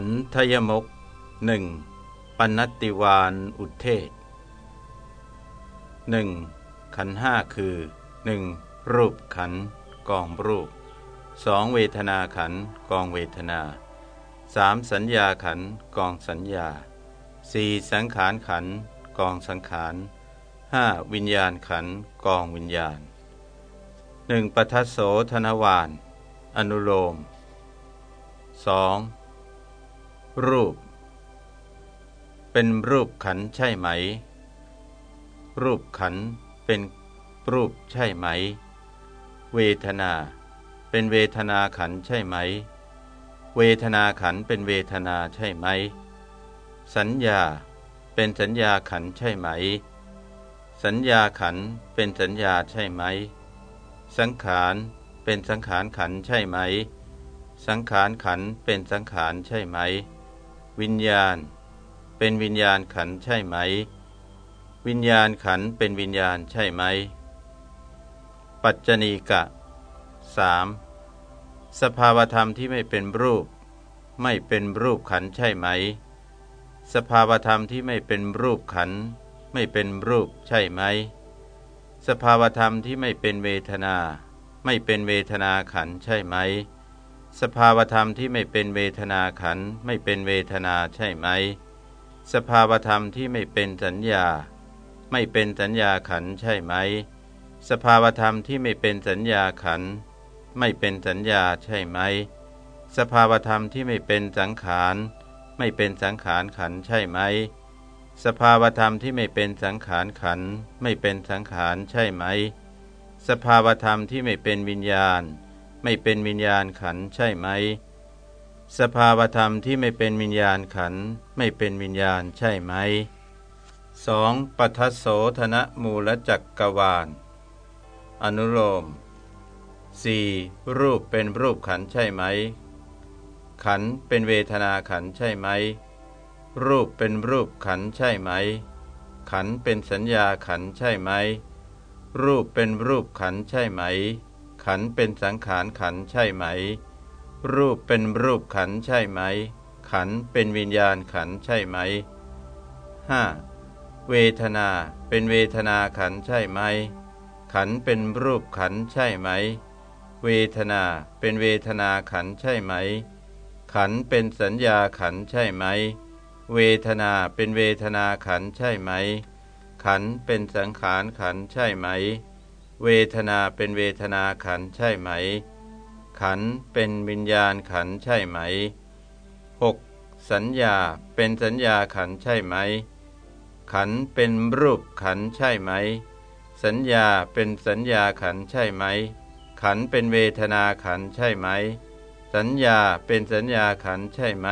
ขันธยมกหนึ่งปนัตติวานอุเทศหนึ่งขันห้าคือหนึ่งรูปขันกองรูปสองเวทนาขันกองเวทนาสามสัญญาขันกองสัญญาสี่สังขารขันกองสังขารห้าวิญญาณขันกองวิญญาณหนึ่งปัทโสธนวานอนุโลมสอง รูป เป็นรูปขันใช่ไหม รูปขันเป็นรูปใช่ไหม เวทนา เป็นเวทนาขันใช่ไหม เวทนาขันเป็นเวทนาใช่ไหม สัญญา เป็นสัญญาขันใช่ไหม สัญญาขันเป็นสัญญาใช่ไหม สังขารเป็นสังขารขันใช่ไหม สังขารขันเป็นสังขารใช่ไหม วิญญาณ เป็นวิญญาณขันใช่ไหม วิญญาณขันเป็นวิญญาณใช่ไหม ปัจจณีกะ 3. สภาวธรรมที่ไม่เป็นรูป ไม่เป็นรูปขันใช่ไหม สภาวธรรมที่ไม่เป็นรูปขัน ไม่เป็นรูปใช่ไหม สภาวธรรมที่ไม่เป็นเวทนา ไม่เป็นเวทนาขันใช่ไหม สภาวธรรมที่ไม่เป็นเวทนาขันไม่เป็นเวทนาใช่ไหม สภาวธรรมที่ไม่เป็นสัญญา ไม่เป็นสัญญาขันใช่ไหม สภาวธรรมที่ไม่เป็นสัญญาขันไม่เป็นสัญญาใช่ไหม สภาวธรรมที่ไม่เป็นสังขารไม่เป็นสังขารขันใช่ไหม สภาวธรรมที่ไม่เป็นสังขารขันไม่เป็นสังขารใช่ไหม สภาวธรรมที่ไม่เป็นวิญญาณ ไม่เป็นวิญญาณขันใช่ไหม สภาวธรรมที่ไม่เป็นวิญญาณขันไม่เป็นวิญญาณใช่ไหม 2. ปัทโสธนะมูลจักกวาล อนุโลม 4. รูปเป็นรูปขันใช่ไหม ขันเป็นเวทนาขันใช่ไหม รูปเป็นรูปขันใช่ไหม ขันเป็นสัญญาขันใช่ไหม รูปเป็นรูปขันใช่ไหม ขันเป็นสังขารขันใช่ไหม รูปเป็นรูปขันใช่ไหม ขันเป็นวิญญาณขันใช่ไหม 5. เวทนาเป็นเวทนาขันใช่ไหม ขันเป็นรูปขันใช่ไหม เวทนาเป็นเวทนาขันใช่ไหม ขันเป็นสัญญาขันใช่ไหม เวทนาเป็นเวทนาขันใช่ไหม ขันเป็นสังขารขันใช่ไหม เวทนาเป็นเวทนาขันใช่ไหม ขันเป็นวิญญาณขันใช่ไหม 6. สัญญาเป็นสัญญาขันใช่ไหม ขันเป็นรูปขันใช่ไหม สัญญาเป็นสัญญาขันใช่ไหม ขันเป็นเวทนาขันใช่ไหม สัญญาเป็นสัญญาขันใช่ไหม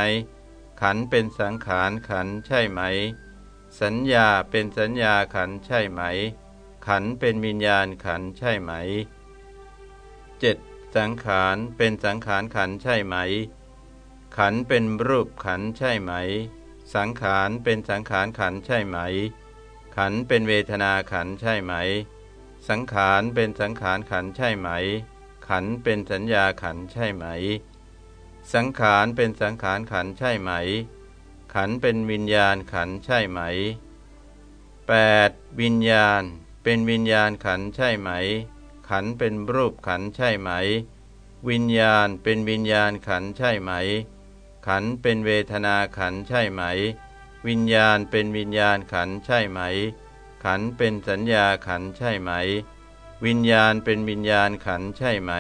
ขันเป็นสังขารขันใช่ไหม สัญญาเป็นสัญญาขันใช่ไหม ขันเป็นวิญญาณขันใช่ไหม 7. สังขารเป็นสังขารขันใช่ไหม ขันเป็นรูปขันใช่ไหม สังขารเป็นสังขารขันใช่ไหม ขันเป็นเวทนาขันใช่ไหม สังขารเป็นสังขารขันใช่ไหม ขันเป็นสัญญาขันใช่ไหม สังขารเป็นสังขารขันใช่ไหม ขันเป็นวิญญาณขันใช่ไหม 8. วิญญาณ เป็นวิญญาณขันใช่ไหม ขันเป็นรูปขันใช่ไหม วิญญาณเป็นวิญญาณขันใช่ไหม ขันเป็นเวทนาขันใช่ไหม วิญญาณเป็นวิญญาณขันใช่ไหม ขันเป็นสัญญาขันใช่ไหม วิญญาณเป็นวิญญาณขันใช่ไหม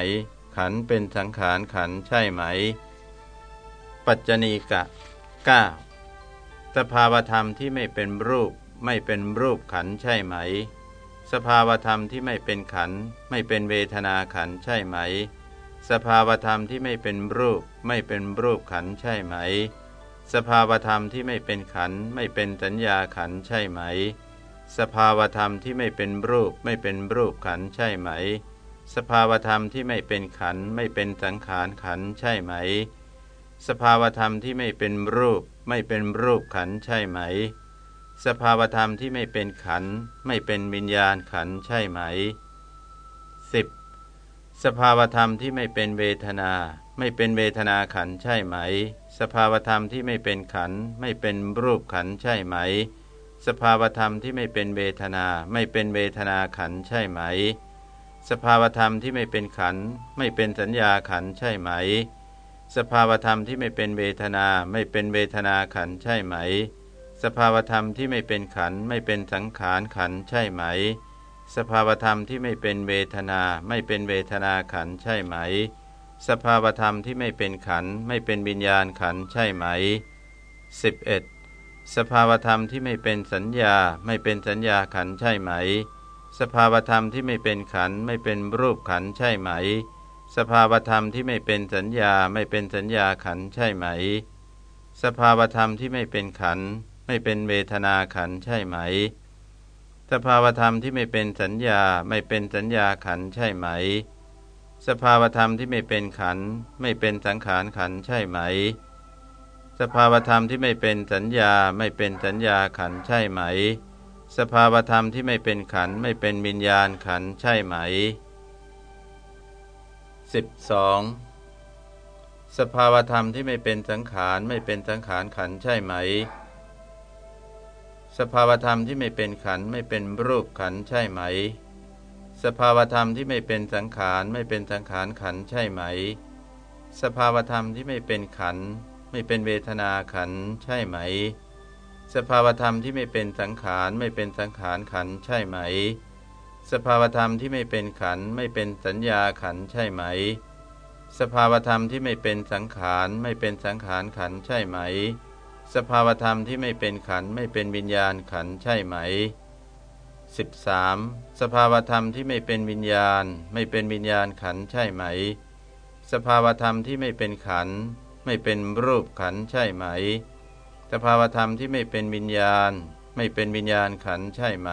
ขันเป็นสังขารขันใช่ไหม ปัจจณีกะ 9. สภาวธรรมที่ไม่เป็นรูปไม่เป็นรูปขันใช่ไหม สภาวธรรมที่ไม่เป็นขันไม่เป็นเวทนาขันใช่ไหม สภาวธรรมที่ไม่เป็นรูป ไม่เป็นรูปขันใช่ไหม สภาวธรรมที่ไม่เป็นขันไม่เป็นสัญญาขันใช่ไหม สภาวธรรมที่ไม่เป็นรูป ไม่เป็นรูปขันใช่ไหม สภาวธรรมที่ไม่เป็นขันไม่เป็นสังขารขันใช่ไหม สภาวธรรมที่ไม่เป็นรูป ไม่เป็นรูปขันใช่ไหม สภาวธรรมที่ไม่เป็นขันไม่เป็นวิญญาณขันใช่ไหม 10. สภาวธรรมที่ไม่เป็นเวทนา ไม่เป็นเวทนาขันใช่ไหม สภาวธรรมที่ไม่เป็นขันไม่เป็นรูปขันใช่ไหม สภาวธรรมที่ไม่เป็นเวทนา ไม่เป็นเวทนาขันใช่ไหม สภาวธรรมที่ไม่เป็นขันไม่เป็นสัญญาขันใช่ไหม สภาวธรรมที่ไม่เป็นเวทนา ไม่เป็นเวทนาขันใช่ไหม สภาวธรรมที่ไม่เป็นขันไม่เป็นสังขารขันใช่ไหม สภาวธรรมที่ไม่เป็นเวทนาไม่เป็นเวทนาขันใช่ไหม สภาวธรรมที่ไม่เป็นขันไม่เป็นวิญญาณขันใช่ไหม 11. สภาวธรรมที่ไม่เป็นสัญญาไม่เป็นสัญญาขันใช่ไหม สภาวธรรมที่ไม่เป็นขันไม่เป็นรูปขันใช่ไหม สภาวธรรมที่ไม่เป็นสัญญาไม่เป็นสัญญาขันใช่ไหม สภาวธรรมที่ไม่เป็นขัน ไม่เป็นเวทนาขันใช่ไหม สภาวธรรมที่ไม่เป็นสัญญาไม่เป็นสัญญาขันใช่ไหม สภาวธรรมที่ไม่เป็นขันไม่เป็นสังขารขันใช่ไหม สภาวธรรมที่ไม่เป็นสัญญาไม่เป็นสัญญาขันใช่ไหม สภาวธรรมที่ไม่เป็นขันไม่เป็นวิญญาณขันใช่ไหม 12. สภาวธรรมที่ไม่เป็นสังขารไม่เป็นสังขารขันใช่ไหม สภาวธรรมที่ไม่เป็นขันไม่เป็นรูปขันใช่ไหม สภาวธรรมที่ไม่เป็นสังขารไม่เป็นสังขารขันใช่ไหม สภาวธรรมที่ไม่เป็นขันไม่เป็นเวทนาขันใช่ไหม สภาวธรรมที่ไม่เป็นสังขารไม่เป็นสังขารขันใช่ไหม สภาวธรรมที่ไม่เป็นขันไม่เป็นสัญญาขันใช่ไหม สภาวธรรมที่ไม่เป็นสังขารไม่เป็นสังขารขันใช่ไหม สภาวธรรมที่ไม่เป็นขันไม่เป็นวิญญาณขันใช่ไหม 13. สภาวธรรมที่ไม่เป็นวิญญาณ ไม่เป็นวิญญาณขันใช่ไหม สภาวธรรมที่ไม่เป็นขัน ไม่เป็นรูปขันใช่ไหม สภาวธรรมที่ไม่เป็นวิญญาณ ไม่เป็นวิญญาณขันใช่ไหม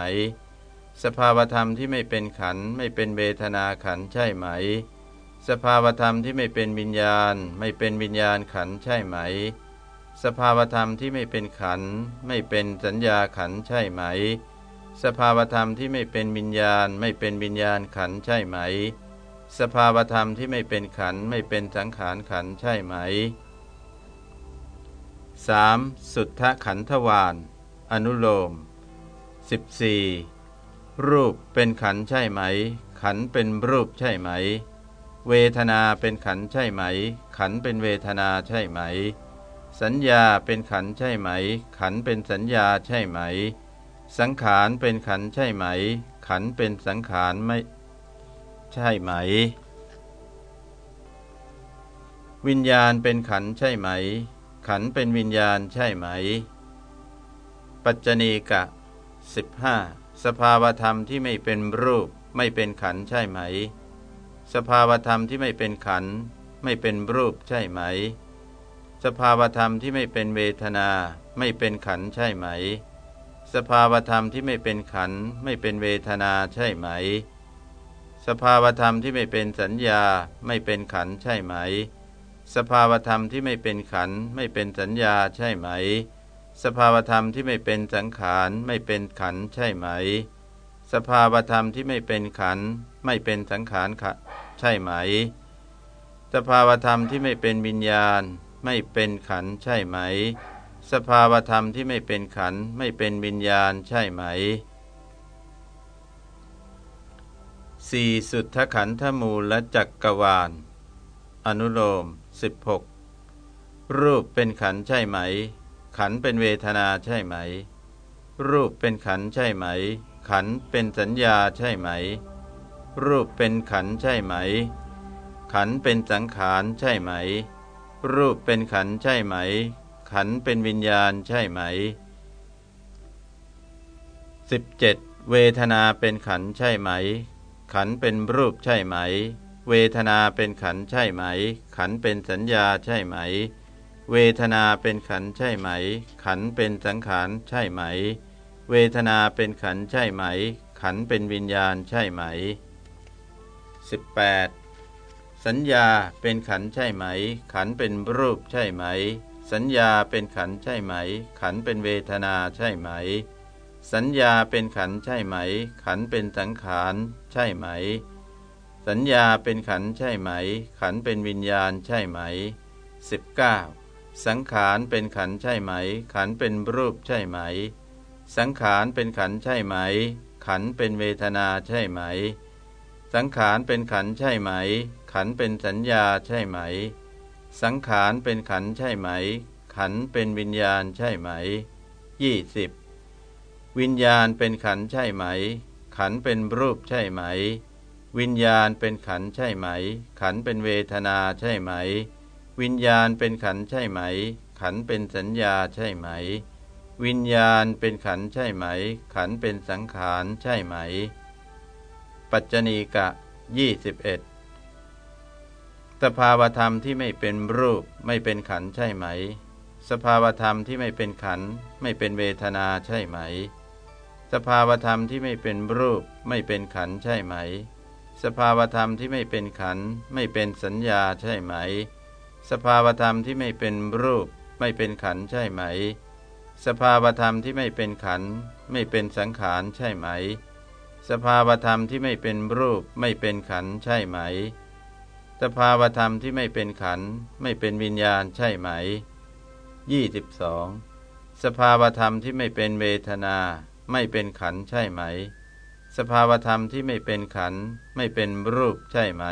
สภาวธรรมที่ไม่เป็นขันไม่เป็นเวทนาขันใช่ไหม สภาวธรรมที่ไม่เป็นวิญญาณ ไม่เป็นวิญญาณขันใช่ไหม สภาวธรรมที่ไม่เป็นขันไม่เป็นสัญญาขันใช่ไหม สภาวธรรมที่ไม่เป็นวิญญาณ ไม่เป็นวิญญาณขันใช่ไหม สภาวธรรมที่ไม่เป็นขันไม่เป็นสังขารขันใช่ไหม 3. สุทธขันธวานอนุโลม 14. รูปเป็นขันใช่ไหม ขันเป็นรูปใช่ไหม เวทนาเป็นขันใช่ไหม ขันเป็นเวทนาใช่ไหม สัญญาเป็นขันใช่ไหม ขันเป็นสัญญาใช่ไหม สังขารเป็นขันใช่ไหม ขันเป็นสังขารไม่ใช่ไหม วิญญาณเป็นขันใช่ไหม ขันเป็นวิญญาณใช่ไหม ปัจจณีกะ 15. สภาวธรรมที่ไม่เป็นรูปไม่เป็นขันใช่ไหม สภาวธรรมที่ไม่เป็นขันไม่เป็นรูปใช่ไหม สภาวธรรมที่ไม่เป็นเวทนาไม่เป็นขันใช่ไหม สภาวธรรมที่ไม่เป็นขันไม่เป็นเวทนาใช่ไหม สภาวธรรมที่ไม่เป็นสัญญาไม่เป็นขันใช่ไหม สภาวธรรมที่ไม่เป็นขันไม่เป็นสัญญาใช่ไหม สภาวธรรมที่ไม่เป็นสังขารไม่เป็นขันใช่ไหม สภาวธรรมที่ไม่เป็นขันไม่เป็นสังขารใช่ไหม สภาวธรรมที่ไม่เป็นวิญญาณ ไม่เป็นขันใช่ไหม สภาวธรรมที่ไม่เป็นขันไม่เป็นวิญญาณใช่ไหมสี่สุทธขันธมูลและจักกวาล อนุโลม 16 รูปเป็นขันใช่ไหม ขันเป็นเวทนาใช่ไหม รูปเป็นขันใช่ไหม ขันเป็นสัญญาใช่ไหม รูปเป็นขันใช่ไหม ขันเป็นสังขารใช่ไหม รูปเป็นขันใช่ไหม ขันเป็นวิญญาณใช่ไหม 17. เวทนาเป็นขันใช่ไหม ขันเป็นรูปใช่ไหม เวทนาเป็นขันใช่ไหม ขันเป็นสัญญาใช่ไหม เวทนาเป็นขันใช่ไหม ขันเป็นสังขารใช่ไหม เวทนาเป็นขันใช่ไหม ขันเป็นวิญญาณใช่ไหม 18. สัญญาเป็นขันใช่ไหม ขันเป็นรูปใช่ไหม สัญญาเป็นขันใช่ไหม ขันเป็นเวทนาใช่ไหม สัญญาเป็นขันใช่ไหม ขันเป็นสังขารใช่ไหม สัญญาเป็นขันใช่ไหม ขันเป็นวิญญาณใช่ไหม 19. สังขารเป็นขันใช่ไหม ขันเป็นรูปใช่ไหม สังขารเป็นขันใช่ไหม ขันเป็นเวทนาใช่ไหม สังขารเป็นขันใช่ไหม ขันเป็นสัญญาใช่ไหม สังขารเป็นขันใช่ไหม ขันเป็นวิญญาณใช่ไหม 20. วิญญาณเป็นขันใช่ไหม ขันเป็นรูปใช่ไหม วิญญาณเป็นขันใช่ไหม ขันเป็นเวทนาใช่ไหม วิญญาณเป็นขันใช่ไหม ขันเป็นสัญญาใช่ไหม วิญญาณเป็นขันใช่ไหม ขันเป็นสังขารใช่ไหม ปัจจณีกะ 21 สภาวธรรมที่ไม่เป็นรูปไม่เป็นขันใช่ไหม สภาวธรรมที่ไม่เป็นขันไม่เป็นเวทนาใช่ไหม สภาวธรรมที่ไม่เป็นรูปไม่เป็นขันใช่ไหม สภาวธรรมที่ไม่เป็นขันไม่เป็นสัญญาใช่ไหม สภาวธรรมที่ไม่เป็นรูปไม่เป็นขันใช่ไหม สภาวธรรมที่ไม่เป็นขันไม่เป็นสังขารใช่ไหม สภาวธรรมที่ไม่เป็นรูปไม่เป็นขันใช่ไหม สภาวธรรมที่ไม่เป็นขันไม่เป็นวิญญาณใช่ไหม 22. สภาวธรรมที่ไม่เป็นเวทนา ไม่เป็นขันใช่ไหม สภาวธรรมที่ไม่เป็นขันไม่เป็นรูปใช่ไหม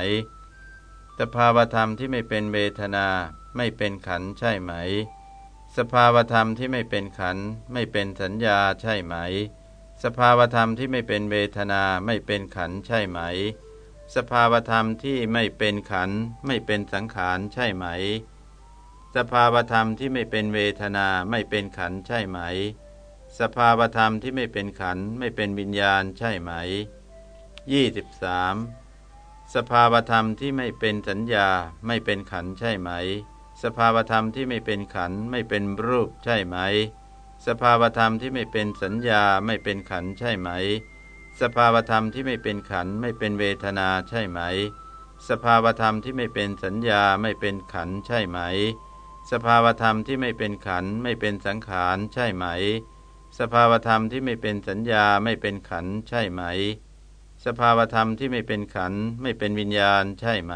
สภาวธรรมที่ไม่เป็นเวทนา ไม่เป็นขันใช่ไหม สภาวธรรมที่ไม่เป็นขันไม่เป็นสัญญาใช่ไหม สภาวธรรมที่ไม่เป็นเวทนาไม่เป็นขันใช่ไหม สภาวธรรมที่ไม่เป็นขันไม่เป็นสังขารใช่ไหม สภาวธรรมที่ไม่เป็นเวทนาไม่เป็นขันใช่ไหม สภาวธรรมที่ไม่เป็นขันไม่เป็นวิญญาณใช่ไหม 23. สภาวธรรมที่ไม่เป็นสัญญาไม่เป็นขันใช่ไหม สภาวธรรมที่ไม่เป็นขันไม่เป็นรูปใช่ไหม สภาวธรรมที่ไม่เป็นสัญญาไม่เป็นขันใช่ไหม สภาวธรรมที่ไม่เป็นขันไม่เป็นเวทนาใช่ไหม สภาวธรรมที่ไม่เป็นสัญญาไม่เป็นขันใช่ไหม สภาวธรรมที่ไม่เป็นขันไม่เป็นสังขารใช่ไหม สภาวธรรมที่ไม่เป็นสัญญาไม่เป็นขันใช่ไหม สภาวธรรมที่ไม่เป็นขันไม่เป็นวิญญาณใช่ไหม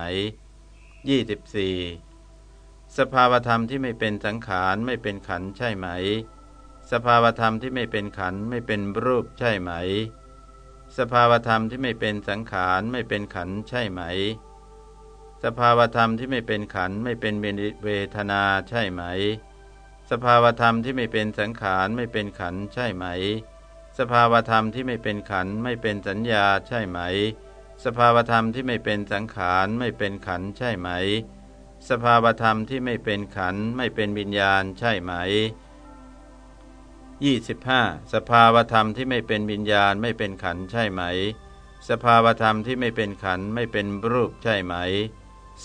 24. สภาวธรรมที่ไม่เป็นสังขารไม่เป็นขันใช่ไหม สภาวธรรมที่ไม่เป็นขันไม่เป็นรูปใช่ไหม สภาวธรรมที่ไม่เป็นสังขารไม่เป็นขันใช่ไหม สภาวธรรมที่ไม่เป็นขันไม่เป็นเวทนาใช่ไหม สภาวธรรมที่ไม่เป็นสังขารไม่เป็นขันใช่ไหม สภาวธรรมที่ไม่เป็นขันไม่เป็นสัญญาใช่ไหม สภาวธรรมที่ไม่เป็นสังขารไม่เป็นขันใช่ไหม สภาวธรรมที่ไม่เป็นขันไม่เป็นวิญญาณใช่ไหม 25. สภาวธรรมที่ไม่เป็นวิญญาณไม่เป็นขันใช่ไหม สภาวธรรมที่ไม่เป็นขันไม่เป็นรูปใช่ไหม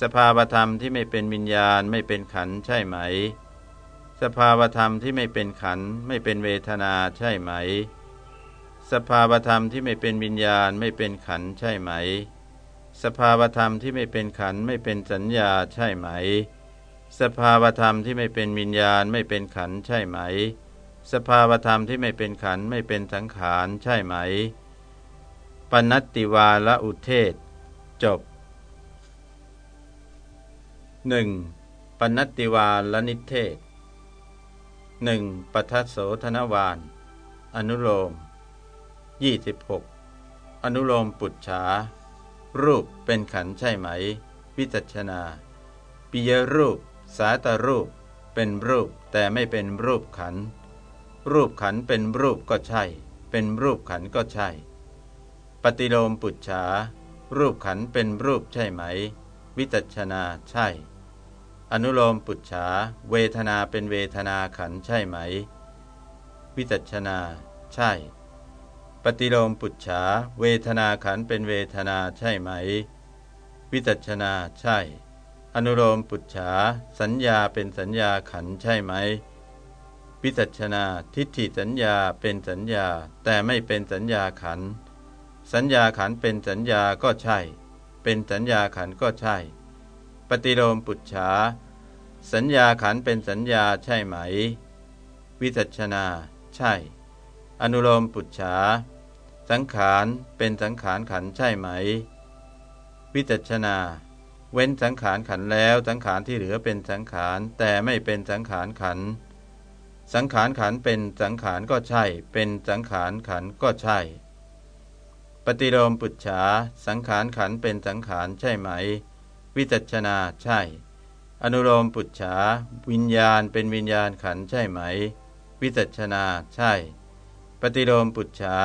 สภาวธรรมที่ไม่เป็นวิญญาณไม่เป็นขันใช่ไหม สภาวธรรมที่ไม่เป็นขันไม่เป็นเวทนาใช่ไหม สภาวธรรมที่ไม่เป็นวิญญาณไม่เป็นขันใช่ไหม สภาวธรรมที่ไม่เป็นขันไม่เป็นสัญญาใช่ไหม สภาวธรรมที่ไม่เป็นวิญญาณไม่เป็นขันใช่ไหม สภาวธรรมที่ไม่เป็นขันไม่เป็นสังขารใช่ไหม ปนัตติวาละอุเทศ จบ 1. ปนัตติวาละนิเทศ 1. ปัทัสโสธนวานอนุโลม 26. อนุโลมปุจฉา รูปเป็นขันใช่ไหม วิจัชนา ปิยรูป สาตรูป เป็นรูปแต่ไม่เป็นรูปขัน รูปขันเป็นรูปก็ใช่ เป็นรูปขันก็ใช่ ปฏิโลมปุจฉา รูปขันเป็นรูปใช่ไหม วิจัชนาใช่ อนุโลมปุจฉา เวทนาเป็นเวทนาขันใช่ไหม วิจัชนาใช่ ปฏิโลมปุจฉา เวทนาขันเป็นเวทนาใช่ไหม วิจัชนาใช่ อนุโลมปุจฉา สัญญาเป็นสัญญาขันใช่ไหม วิจัชนาทิฏฐิสัญญาเป็นสัญญา แต่ไม่เป็นสัญญาขัน สัญญาขันเป็นสัญญาก็ใช่ เป็นสัญญาขันก็ใช่ ปฏิโลมปุจฉาสัญญาขันเป็นสัญญาใช่ไหม วิจัชนา ใช่ อนุโลมปุจฉาสังขารเป็นสังขารขันใช่ไหม วิจัชนา เว้นสังขารขันแล้วสังขารที่เหลือเป็นสังขารแต่ไม่เป็นสังขารขัน สังขารขันเป็นสังขารก็ใช่ เป็นสังขารขันก็ใช่ ปฏิโลมปุจฉาสังขารขันเป็นสังขารใช่ไหม วิจัชนาใช่ อนุโลมปุจฉาวิญญาณเป็นวิญญาณขันใช่ไหม วิจัชนาใช่ ปฏิโลมปุจฉา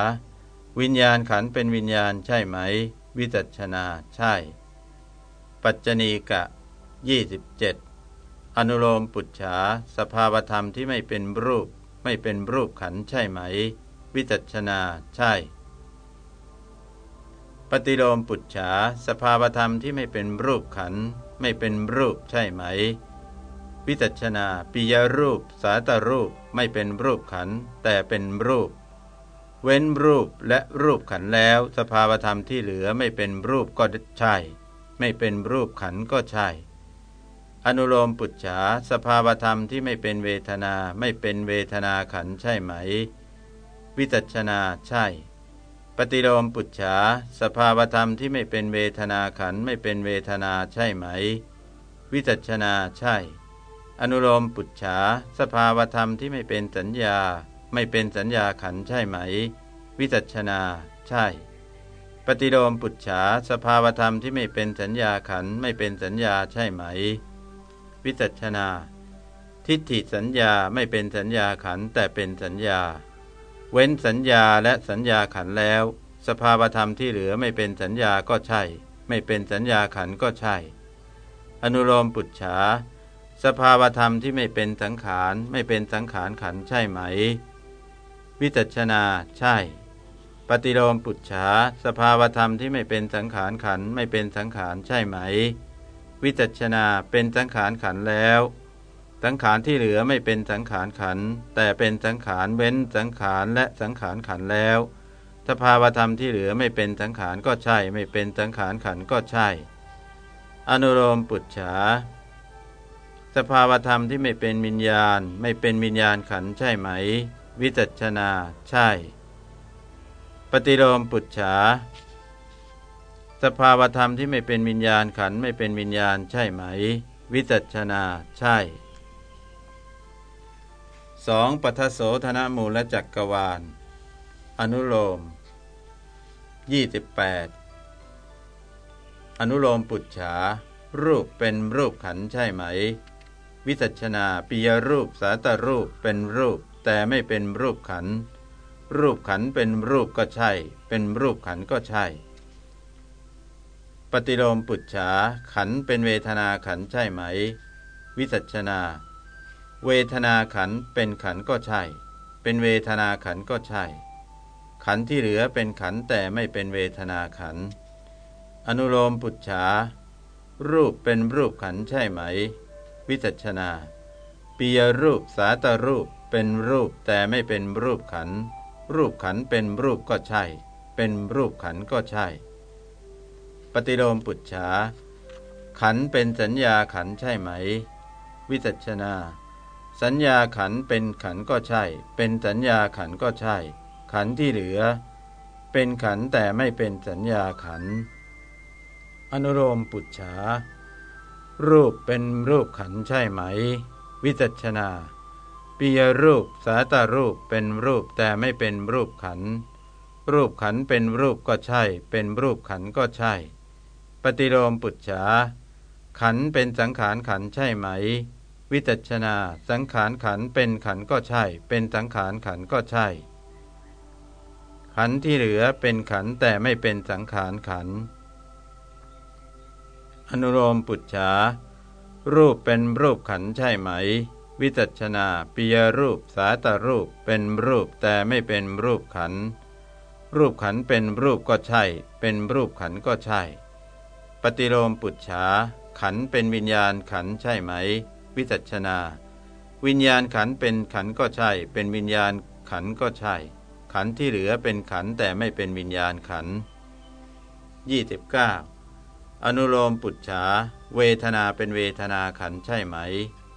วิญญาณขันเป็นวิญญาณใช่ไหม วิจัชนาใช่ ปัจจณีกะ 27 อนุโลมปุจฉาสภาวธรรมที่ไม่เป็นรูป ไม่เป็นรูปขันใช่ไหม วิจัชนาใช่ ปฏิโลมปุจฉาสภาวธรรมที่ไม่เป็นรูปขัน ไม่เป็นรูปใช่ไหม วิจัชนาปิยรูป สาตรูปไม่เป็นรูปขัน แต่เป็นรูป เว้นรูปและรูปขันแล้ว สภาวธรรมที่เหลือไม่เป็นรูปก็ใช่ ไม่เป็นรูปขันก็ใช่ อนุโลมปุจฉาสภาวธรรมที่ไม่เป็นเวทนาไม่เป็นเวทนาขันใช่ไหม วิจัชนาใช่ ปฏิโลมปุจฉาสภาวธรรมที่ไม่เป็นเวทนาขันไม่เป็นเวทนาใช่ไหม วิจัชนาใช่ อนุโลมปุจฉาสภาวธรรมที่ไม่เป็นสัญญา ไม่เป็นสัญญาขันใช่ไหม วิจัชนาใช่ ปฏิโลมปุจฉาสภาวธรรมที่ไม่เป็นสัญญาขันไม่เป็นสัญญาใช่ไหม วิจัชนา ทิฏฐิสัญญาไม่เป็นสัญญาขันแต่เป็นสัญญา เว้นสัญญาและสัญญาขันแล้ว สภาวธรรมที่เหลือไม่เป็นสัญญาก็ใช่ ไม่เป็นสัญญาขันก็ใช่ อนุโลมปุจฉาสภาวธรรมที่ไม่เป็นสังขารไม่เป็นสังขารขันใช่ไหม วิจัชนาใช่ ปฏิโลมปุจฉาสภาวธรรมที่ไม่เป็นสังขารขันไม่เป็นสังขารใช่ไหม วิจัชนาเป็นสังขารขันแล้ว สังขารที่เหลือไม่เป็นสังขารขัน แต่เป็นสังขารเว้นสังขารและสังขารขันแล้ว สภาวธรรมที่เหลือไม่เป็นสังขารก็ใช่ ไม่เป็นสังขารขันก็ใช่ อนุโลมปุจฉาสภาวธรรมที่ไม่เป็นวิญญาณ ไม่เป็นวิญญาณขันใช่ไหม วิจัชนา ใช่ ปฏิโลมปุจฉา สภาวธรรมที่ไม่เป็นวิญญาณขันไม่เป็นวิญญาณใช่ไหม วิจัชนาใช่ 2. ปัทโสธนมูลจักกวาล อนุโลม 28 อนุโลมปุจฉา รูปเป็นรูปขันใช่ไหม วิจัชนาปิยรูปสาตรูปเป็นรูป แต่ไม่เป็นรูปขัน รูปขันเป็นรูปก็ใช่ เป็นรูปขันก็ใช่ ปฏิโลมปุจฉาขันเป็นเวทนาขันใช่ไหม วิสัชนา เวทนาขันเป็นขันก็ใช่ เป็นเวทนาขันก็ใช่ ขันที่เหลือเป็นขันแต่ไม่เป็นเวทนาขัน อนุโลมปุจฉารูปเป็นรูปขันใช่ไหม วิจัชนาปียรูปสาตรูปเป็นรูปแต่ไม่เป็นรูปขัน รูปขันเป็นรูปก็ใช่ เป็นรูปขันก็ใช่ ปฏิโลมปุจฉา ขันเป็นสัญญาขันใช่ไหม วิจัชนา สัญญาขันเป็นขันก็ใช่ เป็นสัญญาขันก็ใช่ ขันที่เหลือ เป็นขันแต่ไม่เป็นสัญญาขัน อนุโลมปุจฉา รูปเป็นรูปขันใช่ไหม วิจัชนาปิยรูปสาตารูปเป็นรูปแต่ไม่เป็นรูปขัน รูปขันเป็นรูปก็ใช่ เป็นรูปขันก็ใช่ ปฏิโลมปุจฉา ขันเป็นสังขารขันใช่ไหม วิจัชนา สังขารขันเป็นขันก็ใช่ เป็นสังขารขันก็ใช่ ขันที่เหลือเป็นขันแต่ไม่เป็นสังขารขัน อนุโลมปุจฉา รูปเป็นรูปขันใช่ไหม วิจัชนาปิยรูปสาตรูปเป็นรูปแต่ไม่เป็นรูปขัน รูปขันเป็นรูปก็ใช่ เป็นรูปขันก็ใช่ ปฏิโลมปุจฉาขันเป็นวิญญาณขันใช่ไหม วิจัชนา วิญญาณขันเป็นขันก็ใช่ เป็นวิญญาณขันก็ใช่ ขันที่เหลือเป็นขันแต่ไม่เป็นวิญญาณขัน 29. อนุโลมปุจฉาเวทนาเป็นเวทนาขันใช่ไหม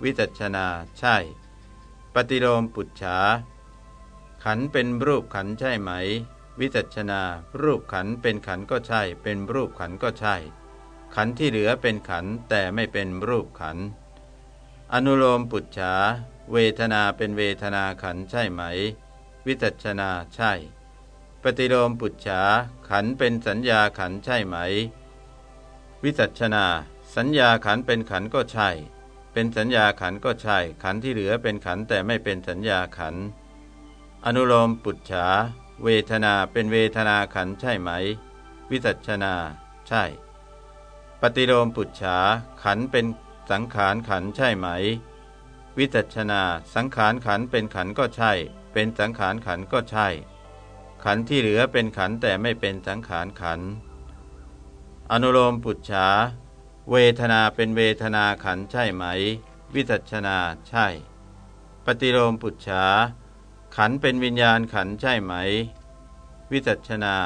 วิจัชนาใช่ ปฏิโลมปุจฉาขันเป็นรูปขันใช่ไหม วิจัชนา รูปขันเป็นขันก็ใช่ เป็นรูปขันก็ใช่ ขันที่เหลือเป็นขันแต่ไม่เป็นรูปขัน อนุโลมปุจฉาเวทนาเป็นเวทนาขันใช่ไหม วิจัชนาใช่ ปฏิโลมปุจฉาขันเป็นสัญญาขันใช่ไหม วิจัชนา สัญญาขันเป็นขันก็ใช่ เป็นสัญญาขันก็ใช่ ขันที่เหลือเป็นขันแต่ไม่เป็นสัญญาขัน อนุโลมปุจฉาเวทนาเป็นเวทนาขันใช่ไหม วิจัชนา ใช่ ปฏิโลมปุจฉาขันเป็นสังขารขันใช่ไหม วิจัชนาสังขารขันเป็นขันก็ใช่ เป็นสังขารขันก็ใช่ ขันที่เหลือเป็นขันแต่ไม่เป็นสังขารขัน อนุโลมปุจฉาเวทนาเป็นเวทนาขันใช่ไหม วิจัชนาใช่ ปฏิโลมปุจฉาขันเป็นวิญญาณขันใช่ไหม วิจัชนา